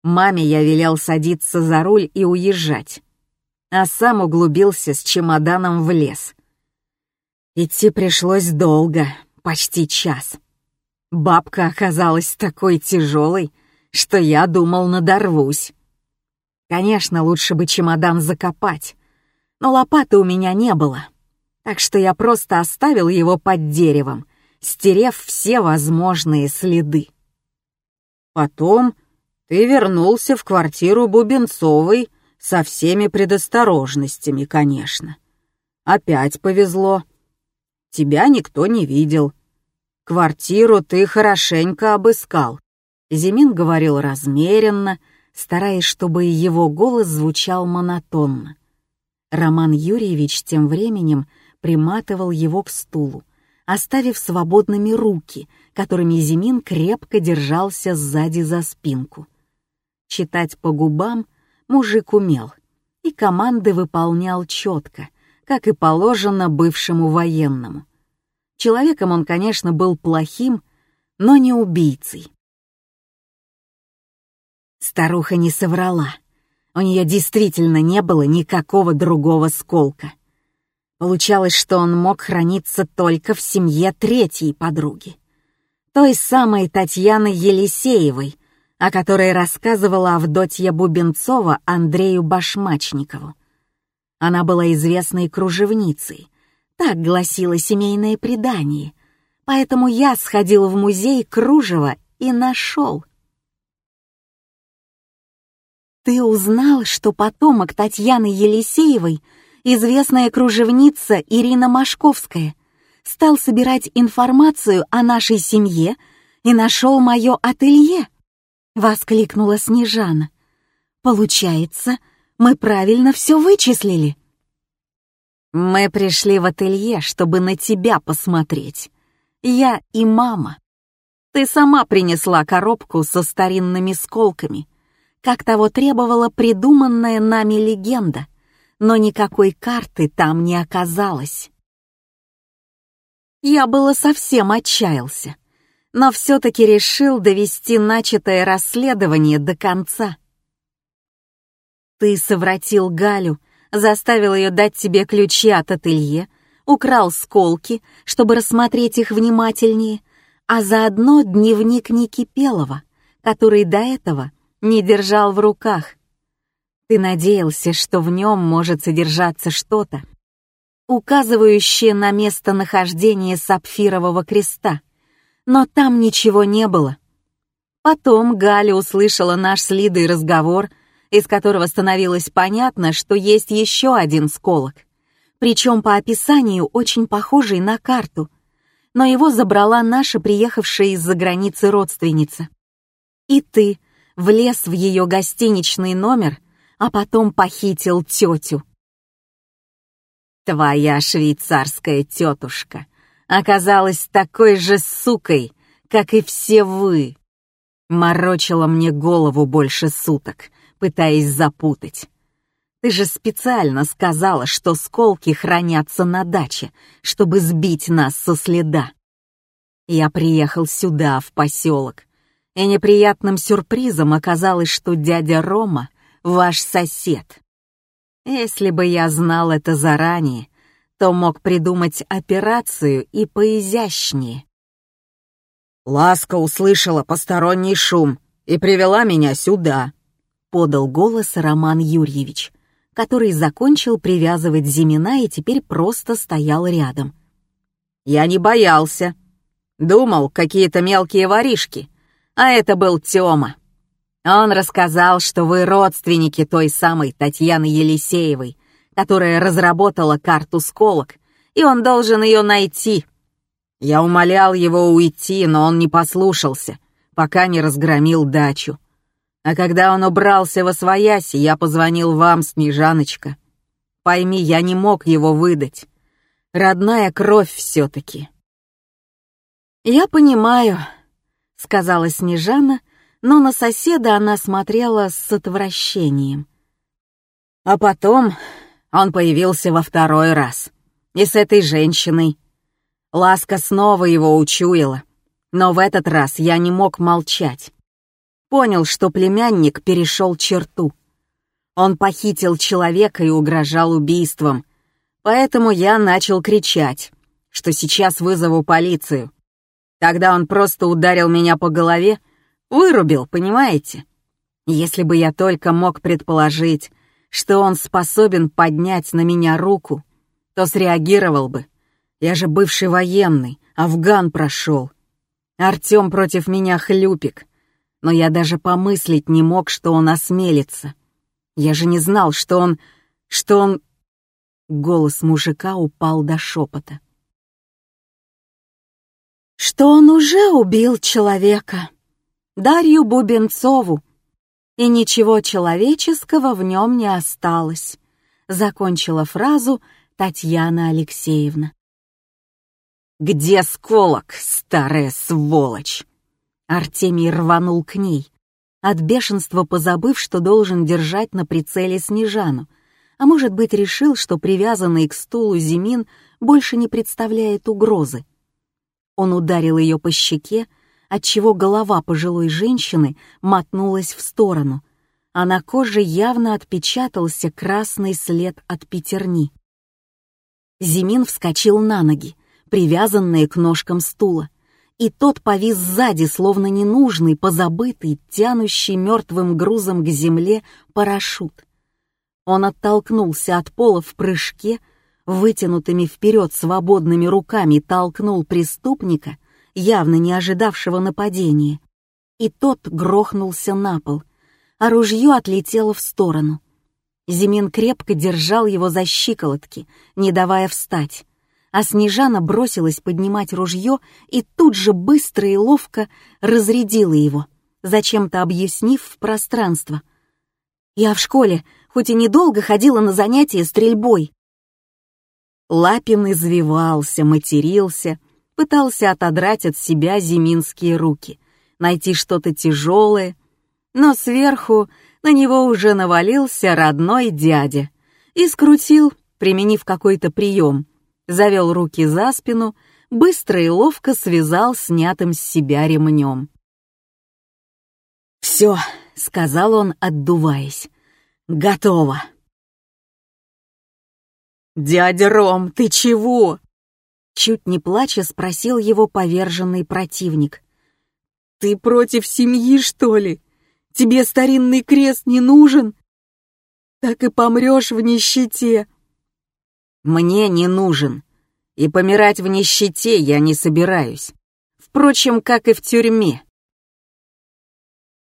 Маме я велел садиться за руль и уезжать, а сам углубился с чемоданом в лес. Идти пришлось долго, почти час. Бабка оказалась такой тяжелой, что я думал, надорвусь. Конечно, лучше бы чемодан закопать, но лопаты у меня не было так что я просто оставил его под деревом, стерев все возможные следы. Потом ты вернулся в квартиру Бубенцовой со всеми предосторожностями, конечно. Опять повезло. Тебя никто не видел. Квартиру ты хорошенько обыскал. Зимин говорил размеренно, стараясь, чтобы его голос звучал монотонно. Роман Юрьевич тем временем приматывал его к стулу, оставив свободными руки, которыми Зимин крепко держался сзади за спинку. Читать по губам мужик умел, и команды выполнял четко, как и положено бывшему военному. Человеком он, конечно, был плохим, но не убийцей. Старуха не соврала. У нее действительно не было никакого другого сколка — Получалось, что он мог храниться только в семье третьей подруги. Той самой Татьяны Елисеевой, о которой рассказывала Авдотья Бубенцова Андрею Башмачникову. Она была известной кружевницей, так гласило семейное предание, поэтому я сходил в музей кружева и нашел. Ты узнал, что потомок Татьяны Елисеевой — известная кружевница Ирина Машковская, стал собирать информацию о нашей семье и нашел мое ателье», — воскликнула Снежана. «Получается, мы правильно все вычислили». «Мы пришли в ателье, чтобы на тебя посмотреть. Я и мама. Ты сама принесла коробку со старинными сколками, как того требовала придуманная нами легенда но никакой карты там не оказалось. Я было совсем отчаялся, но все-таки решил довести начатое расследование до конца. Ты совратил Галю, заставил ее дать тебе ключи от ателье, украл сколки, чтобы рассмотреть их внимательнее, а заодно дневник Никипелова, который до этого не держал в руках. Ты надеялся, что в нем может содержаться что-то, указывающее на местонахождение сапфирового креста, но там ничего не было. Потом Галя услышала наш с Лидой разговор, из которого становилось понятно, что есть еще один сколок, причем по описанию очень похожий на карту, но его забрала наша приехавшая из-за границы родственница. И ты влез в ее гостиничный номер а потом похитил тетю. Твоя швейцарская тетушка оказалась такой же сукой, как и все вы. Морочила мне голову больше суток, пытаясь запутать. Ты же специально сказала, что сколки хранятся на даче, чтобы сбить нас со следа. Я приехал сюда, в поселок, и неприятным сюрпризом оказалось, что дядя Рома ваш сосед. Если бы я знал это заранее, то мог придумать операцию и поизящнее. Ласка услышала посторонний шум и привела меня сюда, подал голос Роман Юрьевич, который закончил привязывать Зимина и теперь просто стоял рядом. Я не боялся. Думал, какие-то мелкие воришки, а это был Тёма. Он рассказал, что вы родственники той самой Татьяны Елисеевой, которая разработала карту сколок, и он должен ее найти. Я умолял его уйти, но он не послушался, пока не разгромил дачу. А когда он убрался во свояси, я позвонил вам, Снежаночка. Пойми, я не мог его выдать. Родная кровь все-таки. «Я понимаю», — сказала Снежана, но на соседа она смотрела с отвращением. А потом он появился во второй раз. И с этой женщиной. Ласка снова его учуяла. Но в этот раз я не мог молчать. Понял, что племянник перешел черту. Он похитил человека и угрожал убийством. Поэтому я начал кричать, что сейчас вызову полицию. Тогда он просто ударил меня по голове, вырубил, понимаете? Если бы я только мог предположить, что он способен поднять на меня руку, то среагировал бы. Я же бывший военный, Афган прошел. Артем против меня хлюпик, но я даже помыслить не мог, что он осмелится. Я же не знал, что он... что он... Голос мужика упал до шепота. Что он уже убил человека, Дарью Бубенцову, и ничего человеческого в нем не осталось, закончила фразу Татьяна Алексеевна. «Где сколок, старая сволочь?» Артемий рванул к ней, от бешенства позабыв, что должен держать на прицеле Снежану, а может быть решил, что привязанный к стулу Зимин больше не представляет угрозы. Он ударил ее по щеке, отчего голова пожилой женщины мотнулась в сторону, а на коже явно отпечатался красный след от пятерни. Зимин вскочил на ноги, привязанные к ножкам стула, и тот повис сзади, словно ненужный, позабытый, тянущий мертвым грузом к земле парашют. Он оттолкнулся от пола в прыжке, вытянутыми вперед свободными руками толкнул преступника, явно не ожидавшего нападения, и тот грохнулся на пол, а ружье отлетело в сторону. Зимин крепко держал его за щиколотки, не давая встать, а Снежана бросилась поднимать ружье и тут же быстро и ловко разрядила его, зачем-то объяснив в пространство. «Я в школе, хоть и недолго ходила на занятия стрельбой». Лапин извивался, матерился, пытался отодрать от себя зиминские руки, найти что-то тяжелое, но сверху на него уже навалился родной дядя и скрутил, применив какой-то прием, завел руки за спину, быстро и ловко связал снятым с себя ремнем. «Все», — сказал он, отдуваясь, — «готово». «Дядя Ром, ты чего?» Чуть не плача спросил его поверженный противник. «Ты против семьи, что ли? Тебе старинный крест не нужен? Так и помрешь в нищете». «Мне не нужен, и помирать в нищете я не собираюсь. Впрочем, как и в тюрьме».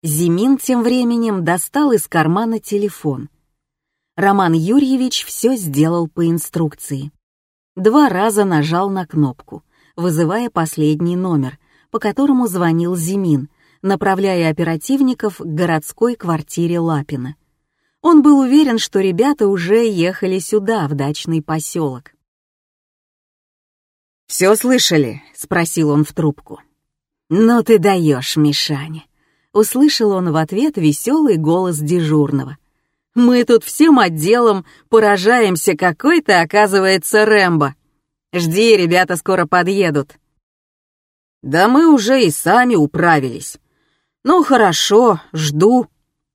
Зимин тем временем достал из кармана телефон. Роман Юрьевич все сделал по инструкции два раза нажал на кнопку, вызывая последний номер, по которому звонил Зимин, направляя оперативников к городской квартире Лапина. Он был уверен, что ребята уже ехали сюда, в дачный поселок. «Все слышали?» — спросил он в трубку. «Ну ты даешь, Мишаня!» — услышал он в ответ веселый голос дежурного — мы тут всем отделом поражаемся, какой то оказывается, Рэмбо. Жди, ребята скоро подъедут. Да мы уже и сами управились. Ну хорошо, жду,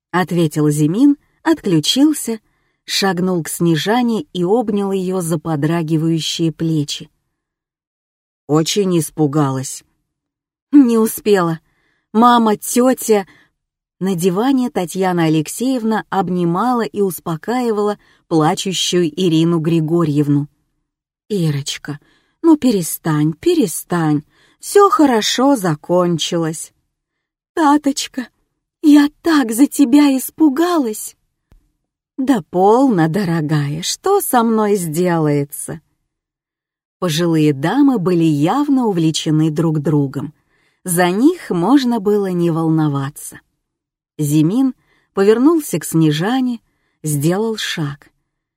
ответил Зимин, отключился, шагнул к Снежане и обнял ее за подрагивающие плечи. Очень испугалась. Не успела. Мама, тетя, на диване Татьяна Алексеевна обнимала и успокаивала плачущую Ирину Григорьевну. «Ирочка, ну перестань, перестань, все хорошо закончилось». «Таточка, Я так за тебя испугалась!» «Да полно, дорогая, что со мной сделается?» Пожилые дамы были явно увлечены друг другом. За них можно было не волноваться. Зимин повернулся к Снежане, сделал шаг,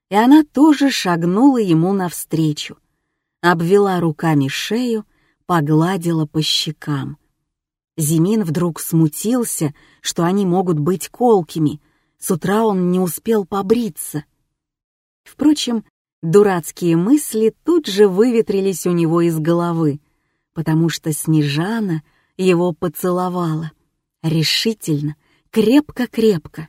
и она тоже шагнула ему навстречу, обвела руками шею, погладила по щекам. Зимин вдруг смутился, что они могут быть колкими, с утра он не успел побриться. Впрочем, Дурацкие мысли тут же выветрились у него из головы, потому что Снежана его поцеловала. Решительно, крепко-крепко.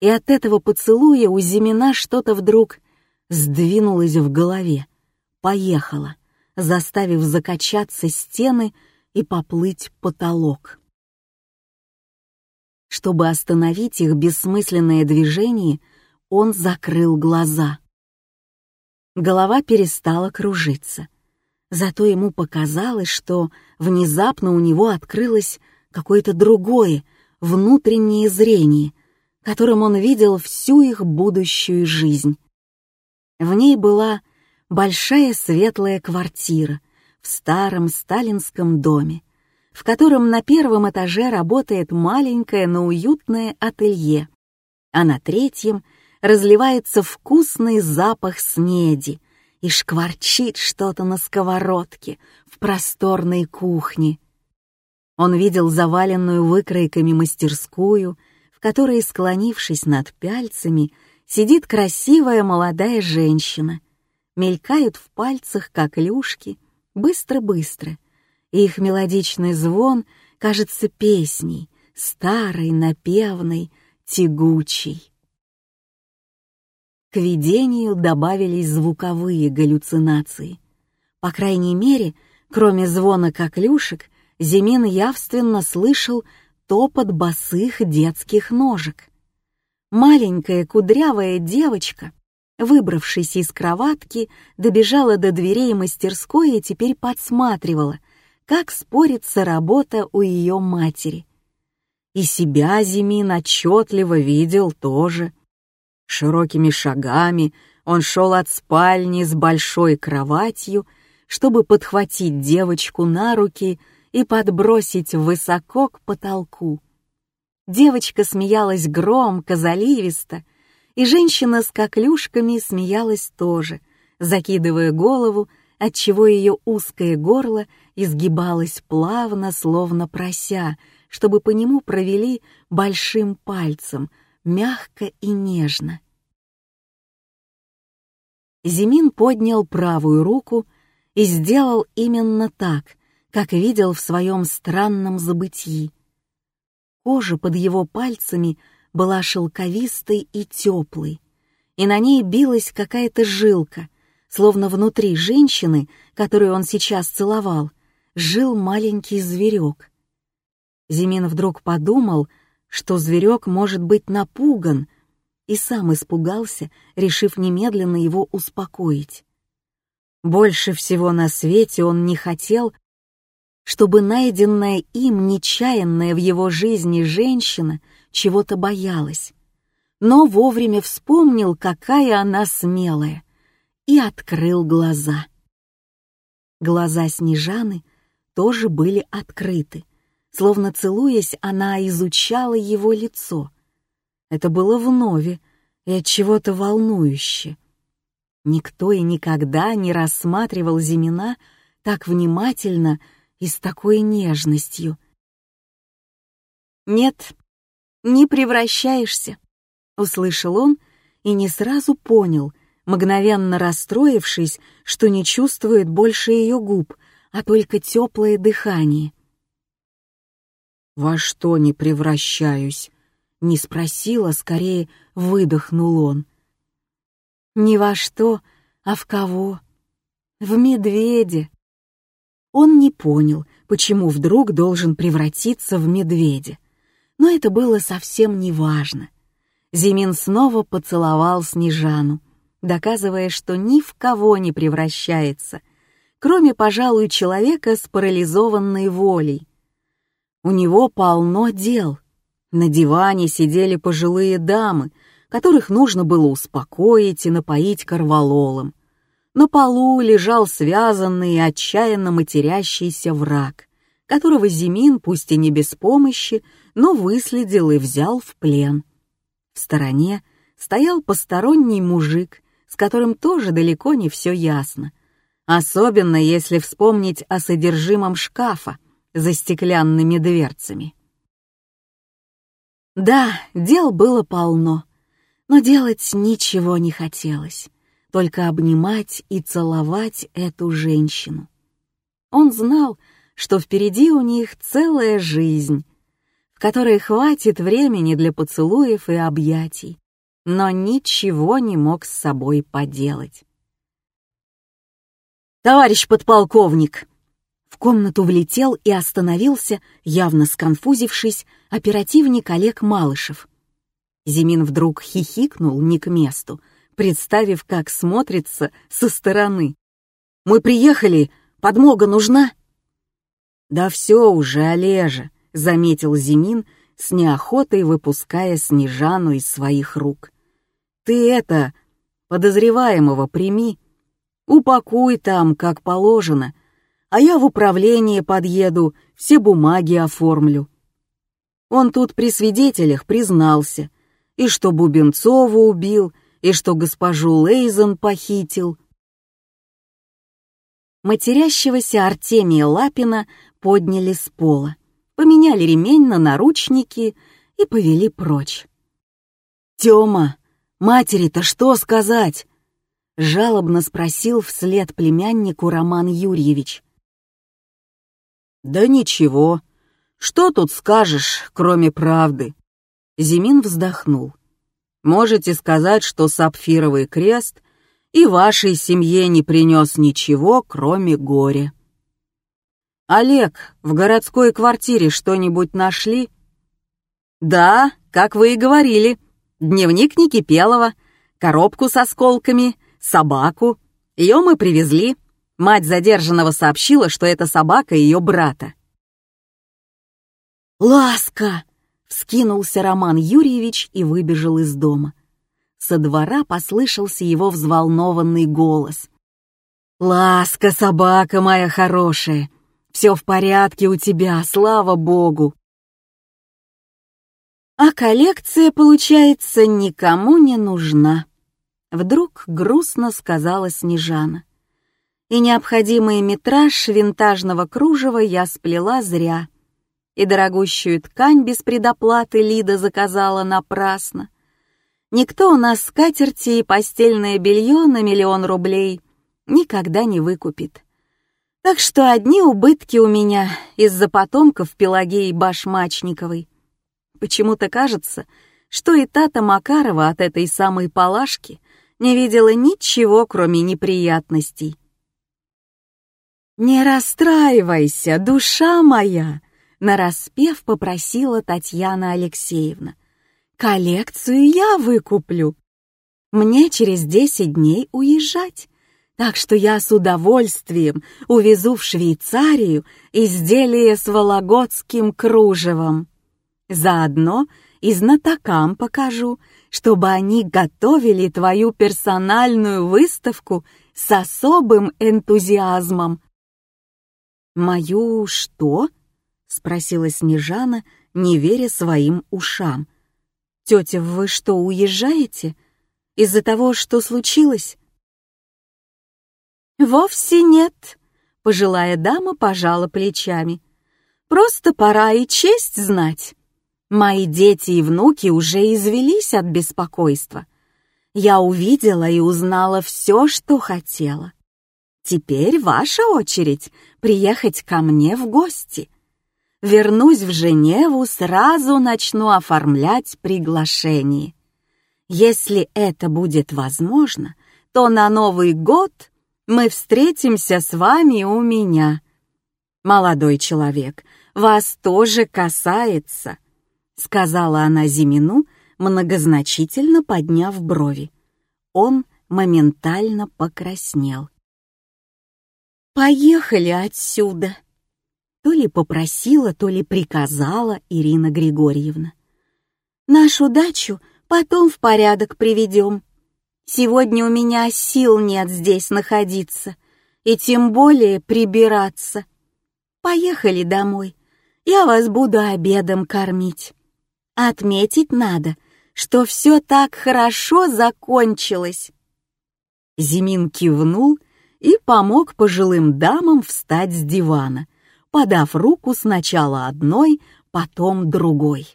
И от этого поцелуя у Зимина что-то вдруг сдвинулось в голове, поехало, заставив закачаться стены и поплыть потолок. Чтобы остановить их бессмысленное движение, он закрыл глаза. Голова перестала кружиться. Зато ему показалось, что внезапно у него открылось какое-то другое, внутреннее зрение, которым он видел всю их будущую жизнь. В ней была большая светлая квартира в старом сталинском доме, в котором на первом этаже работает маленькое, но уютное ателье, а на третьем — разливается вкусный запах снеди и шкварчит что-то на сковородке в просторной кухне. Он видел заваленную выкройками мастерскую, в которой, склонившись над пяльцами, сидит красивая молодая женщина. Мелькают в пальцах, как люшки, быстро-быстро, и их мелодичный звон кажется песней, старой, напевной, тягучей. К видению добавились звуковые галлюцинации. По крайней мере, кроме звона коклюшек, Зимин явственно слышал топот босых детских ножек. Маленькая кудрявая девочка, выбравшись из кроватки, добежала до дверей мастерской и теперь подсматривала, как спорится работа у ее матери. И себя Зимин отчетливо видел тоже — Широкими шагами он шел от спальни с большой кроватью, чтобы подхватить девочку на руки и подбросить высоко к потолку. Девочка смеялась громко, заливисто, и женщина с коклюшками смеялась тоже, закидывая голову, отчего ее узкое горло изгибалось плавно, словно прося, чтобы по нему провели большим пальцем — мягко и нежно. Зимин поднял правую руку и сделал именно так, как видел в своем странном забытии. Кожа под его пальцами была шелковистой и теплой, и на ней билась какая-то жилка, словно внутри женщины, которую он сейчас целовал, жил маленький зверек. Зимин вдруг подумал, что зверек может быть напуган, и сам испугался, решив немедленно его успокоить. Больше всего на свете он не хотел, чтобы найденная им нечаянная в его жизни женщина чего-то боялась, но вовремя вспомнил, какая она смелая, и открыл глаза. Глаза Снежаны тоже были открыты, Словно целуясь, она изучала его лицо. Это было вновь и от чего-то волнующе. Никто и никогда не рассматривал Зимина так внимательно и с такой нежностью. «Нет, не превращаешься», — услышал он и не сразу понял, мгновенно расстроившись, что не чувствует больше ее губ, а только теплое дыхание. «Во что не превращаюсь?» Не спросила, скорее выдохнул он. «Ни во что, а в кого?» «В медведя». Он не понял, почему вдруг должен превратиться в медведя. Но это было совсем не важно. Зимин снова поцеловал Снежану, доказывая, что ни в кого не превращается, кроме, пожалуй, человека с парализованной волей, у него полно дел. На диване сидели пожилые дамы, которых нужно было успокоить и напоить корвалолом. На полу лежал связанный и отчаянно матерящийся враг, которого Зимин, пусть и не без помощи, но выследил и взял в плен. В стороне стоял посторонний мужик, с которым тоже далеко не все ясно, особенно если вспомнить о содержимом шкафа за стеклянными дверцами. Да, дел было полно, но делать ничего не хотелось, только обнимать и целовать эту женщину. Он знал, что впереди у них целая жизнь, в которой хватит времени для поцелуев и объятий, но ничего не мог с собой поделать. «Товарищ подполковник!» В комнату влетел и остановился, явно сконфузившись, оперативник Олег Малышев. Зимин вдруг хихикнул не к месту, представив, как смотрится со стороны. «Мы приехали, подмога нужна?» «Да все уже, Олежа», — заметил Зимин, с неохотой выпуская Снежану из своих рук. «Ты это, подозреваемого прими, упакуй там, как положено, а я в управление подъеду, все бумаги оформлю». Он тут при свидетелях признался, и что Бубенцову убил, и что госпожу Лейзен похитил. Матерящегося Артемия Лапина подняли с пола, поменяли ремень на наручники и повели прочь. «Тёма, матери-то что сказать?» — жалобно спросил вслед племяннику Роман Юрьевич. «Да ничего. Что тут скажешь, кроме правды?» Зимин вздохнул. «Можете сказать, что сапфировый крест и вашей семье не принес ничего, кроме горя». «Олег, в городской квартире что-нибудь нашли?» «Да, как вы и говорили. Дневник Никипелова, коробку с осколками, собаку. Ее мы привезли. Мать задержанного сообщила, что это собака ее брата». «Ласка!» — вскинулся Роман Юрьевич и выбежал из дома. Со двора послышался его взволнованный голос. «Ласка, собака моя хорошая! Все в порядке у тебя, слава богу. А коллекция, получается, никому не нужна. Вдруг грустно сказала Снежана. И необходимый метраж винтажного кружева я сплела зря. И дорогущую ткань без предоплаты Лида заказала напрасно. Никто у нас скатерти и постельное белье на миллион рублей никогда не выкупит. Так что одни убытки у меня из-за потомков Пелагеи Башмачниковой. Почему-то кажется, что и Тата Макарова от этой самой Палашки не видела ничего, кроме неприятностей. «Не расстраивайся, душа моя!» — нараспев попросила Татьяна Алексеевна. «Коллекцию я выкуплю. Мне через десять дней уезжать, так что я с удовольствием увезу в Швейцарию изделие с вологодским кружевом. Заодно и знатокам покажу, чтобы они готовили твою персональную выставку с особым энтузиазмом. «Мою что?» — спросила Снежана, не веря своим ушам. «Тетя, вы что, уезжаете? Из-за того, что случилось?» «Вовсе нет», — пожилая дама пожала плечами. «Просто пора и честь знать. Мои дети и внуки уже извелись от беспокойства. Я увидела и узнала все, что хотела. Теперь ваша очередь приехать ко мне в гости. Вернусь в Женеву, сразу начну оформлять приглашение. Если это будет возможно, то на Новый год мы встретимся с вами у меня. Молодой человек, вас тоже касается, сказала она Зимину, многозначительно подняв брови. Он моментально покраснел. «Поехали отсюда!» То ли попросила, то ли приказала Ирина Григорьевна. Нашу дачу потом в порядок приведем. Сегодня у меня сил нет здесь находиться, и тем более прибираться. Поехали домой, я вас буду обедом кормить. Отметить надо, что все так хорошо закончилось. Зимин кивнул и помог пожилым дамам встать с дивана, подав руку сначала одной, потом другой.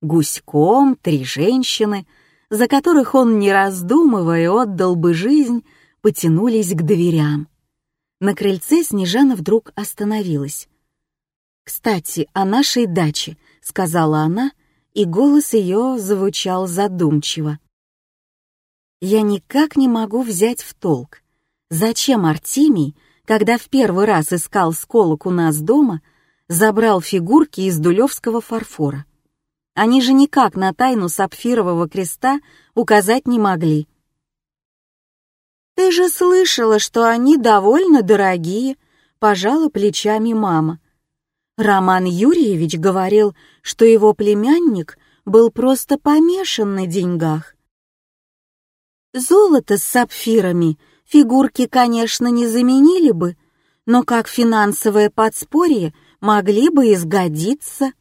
Гуськом три женщины, за которых он, не раздумывая, отдал бы жизнь, потянулись к дверям. На крыльце Снежана вдруг остановилась. «Кстати, о нашей даче», — сказала она, и голос ее звучал задумчиво. «Я никак не могу взять в толк, зачем Артемий, когда в первый раз искал сколок у нас дома, забрал фигурки из дулевского фарфора. Они же никак на тайну сапфирового креста указать не могли. «Ты же слышала, что они довольно дорогие», — пожала плечами мама. Роман Юрьевич говорил, что его племянник был просто помешан на деньгах. Золото с сапфирами фигурки, конечно, не заменили бы, но как финансовое подспорье могли бы и сгодиться.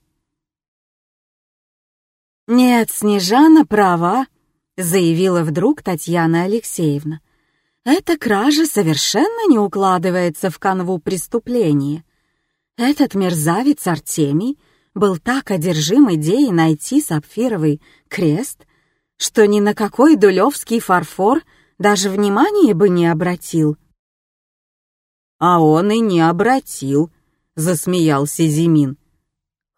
«Нет, Снежана права», — заявила вдруг Татьяна Алексеевна. «Эта кража совершенно не укладывается в канву преступления. Этот мерзавец Артемий был так одержим идеей найти сапфировый крест, что ни на какой дулевский фарфор даже внимания бы не обратил. «А он и не обратил», — засмеялся Зимин.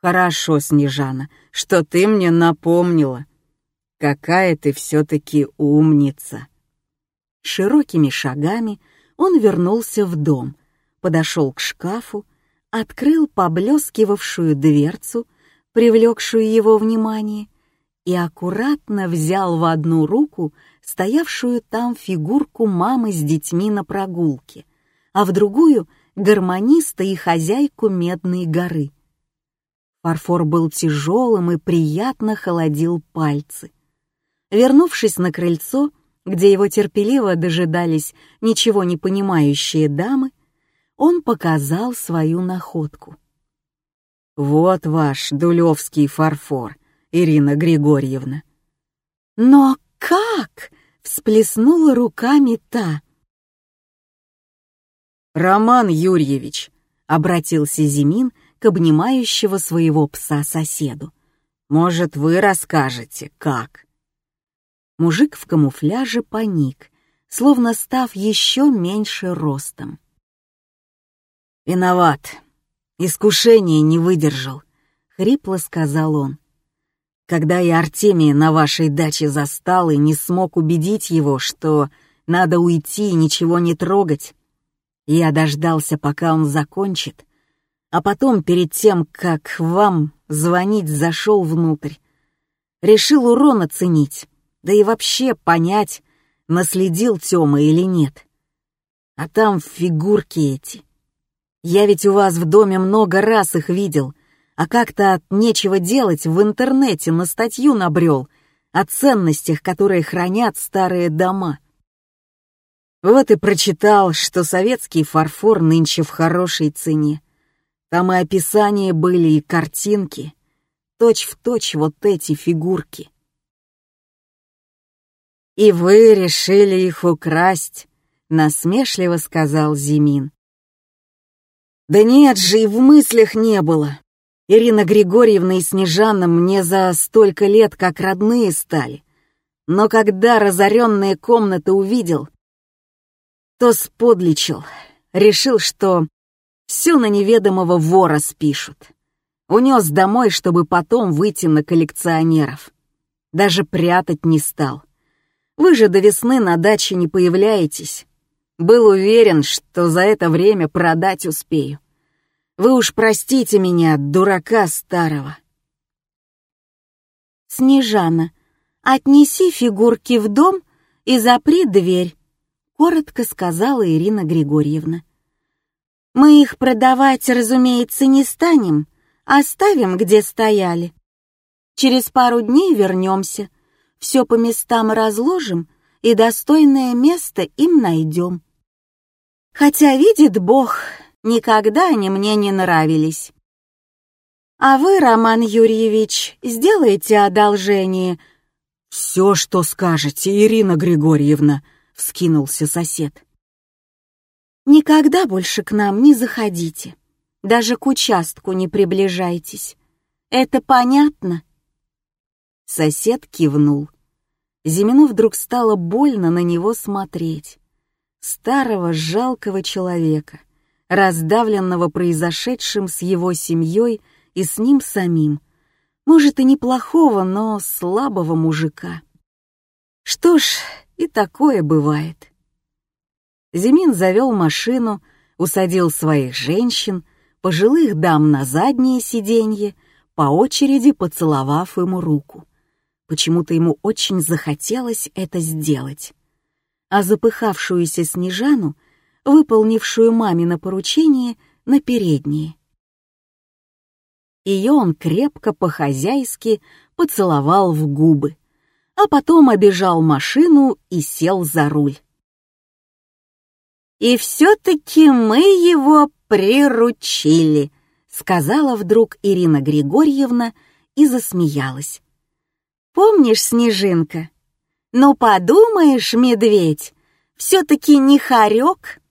«Хорошо, Снежана, что ты мне напомнила. Какая ты все-таки умница!» Широкими шагами он вернулся в дом, подошел к шкафу, открыл поблескивавшую дверцу, привлекшую его внимание, и аккуратно взял в одну руку стоявшую там фигурку мамы с детьми на прогулке, а в другую — гармониста и хозяйку Медной горы. Фарфор был тяжелым и приятно холодил пальцы. Вернувшись на крыльцо, где его терпеливо дожидались ничего не понимающие дамы, он показал свою находку. «Вот ваш дулевский фарфор, Ирина Григорьевна». «Но как?» — всплеснула руками та. «Роман Юрьевич», — обратился Зимин к обнимающего своего пса соседу. «Может, вы расскажете, как?» Мужик в камуфляже паник, словно став еще меньше ростом. «Виноват. Искушение не выдержал», — хрипло сказал он. «Когда я Артемия на вашей даче застал и не смог убедить его, что надо уйти и ничего не трогать, я дождался, пока он закончит, а потом, перед тем, как вам звонить, зашел внутрь. Решил урон оценить, да и вообще понять, наследил Тёма или нет. А там фигурки эти. Я ведь у вас в доме много раз их видел, а как-то от нечего делать в интернете на статью набрел о ценностях, которые хранят старые дома. Вот и прочитал, что советский фарфор нынче в хорошей цене. Там и описания были, и картинки. Точь в точь вот эти фигурки. «И вы решили их украсть», — насмешливо сказал Зимин. Да нет же, и в мыслях не было. Ирина Григорьевна и Снежана мне за столько лет как родные стали. Но когда разоренные комнаты увидел, то сподличил, решил, что все на неведомого вора спишут. Унес домой, чтобы потом выйти на коллекционеров. Даже прятать не стал. Вы же до весны на даче не появляетесь. Был уверен, что за это время продать успею. Вы уж простите меня, дурака старого. Снежана, отнеси фигурки в дом и запри дверь, коротко сказала Ирина Григорьевна. Мы их продавать, разумеется, не станем, оставим, где стояли. Через пару дней вернемся, все по местам разложим и достойное место им найдем. Хотя, видит Бог, никогда они мне не нравились. А вы, Роман Юрьевич, сделайте одолжение. Все, что скажете, Ирина Григорьевна, вскинулся сосед. Никогда больше к нам не заходите. Даже к участку не приближайтесь. Это понятно? Сосед кивнул. Зимину вдруг стало больно на него смотреть. Старого жалкого человека, раздавленного произошедшим с его семьей и с ним самим. Может, и неплохого, но слабого мужика. Что ж, и такое бывает. Зимин завел машину, усадил своих женщин, пожилых дам на заднее сиденье, по очереди поцеловав ему руку. Почему-то ему очень захотелось это сделать. А запыхавшуюся Снежану, выполнившую мамино поручение, на передние. Ее он крепко по-хозяйски поцеловал в губы, а потом обежал машину и сел за руль. «И все-таки мы его приручили», — сказала вдруг Ирина Григорьевна и засмеялась. Помнишь, Снежинка? Ну, подумаешь, медведь, все-таки не хорек.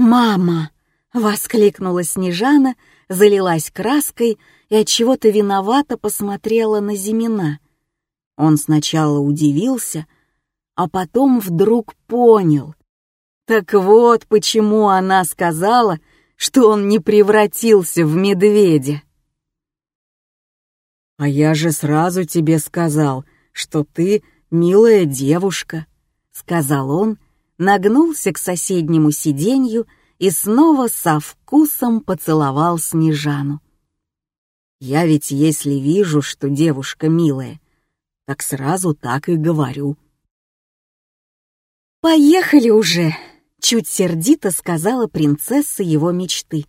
«Мама!» — воскликнула Снежана, залилась краской и от чего то виновато посмотрела на Зимина. Он сначала удивился, а потом вдруг понял. Так вот почему она сказала, что он не превратился в медведя. «А я же сразу тебе сказал, что ты милая девушка», — сказал он, нагнулся к соседнему сиденью и снова со вкусом поцеловал Снежану. «Я ведь если вижу, что девушка милая, так сразу так и говорю». «Поехали уже!» — чуть сердито сказала принцесса его мечты.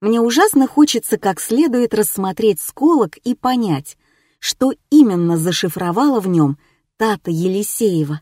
Мне ужасно хочется как следует рассмотреть сколок и понять, что именно зашифровала в нем Тата Елисеева.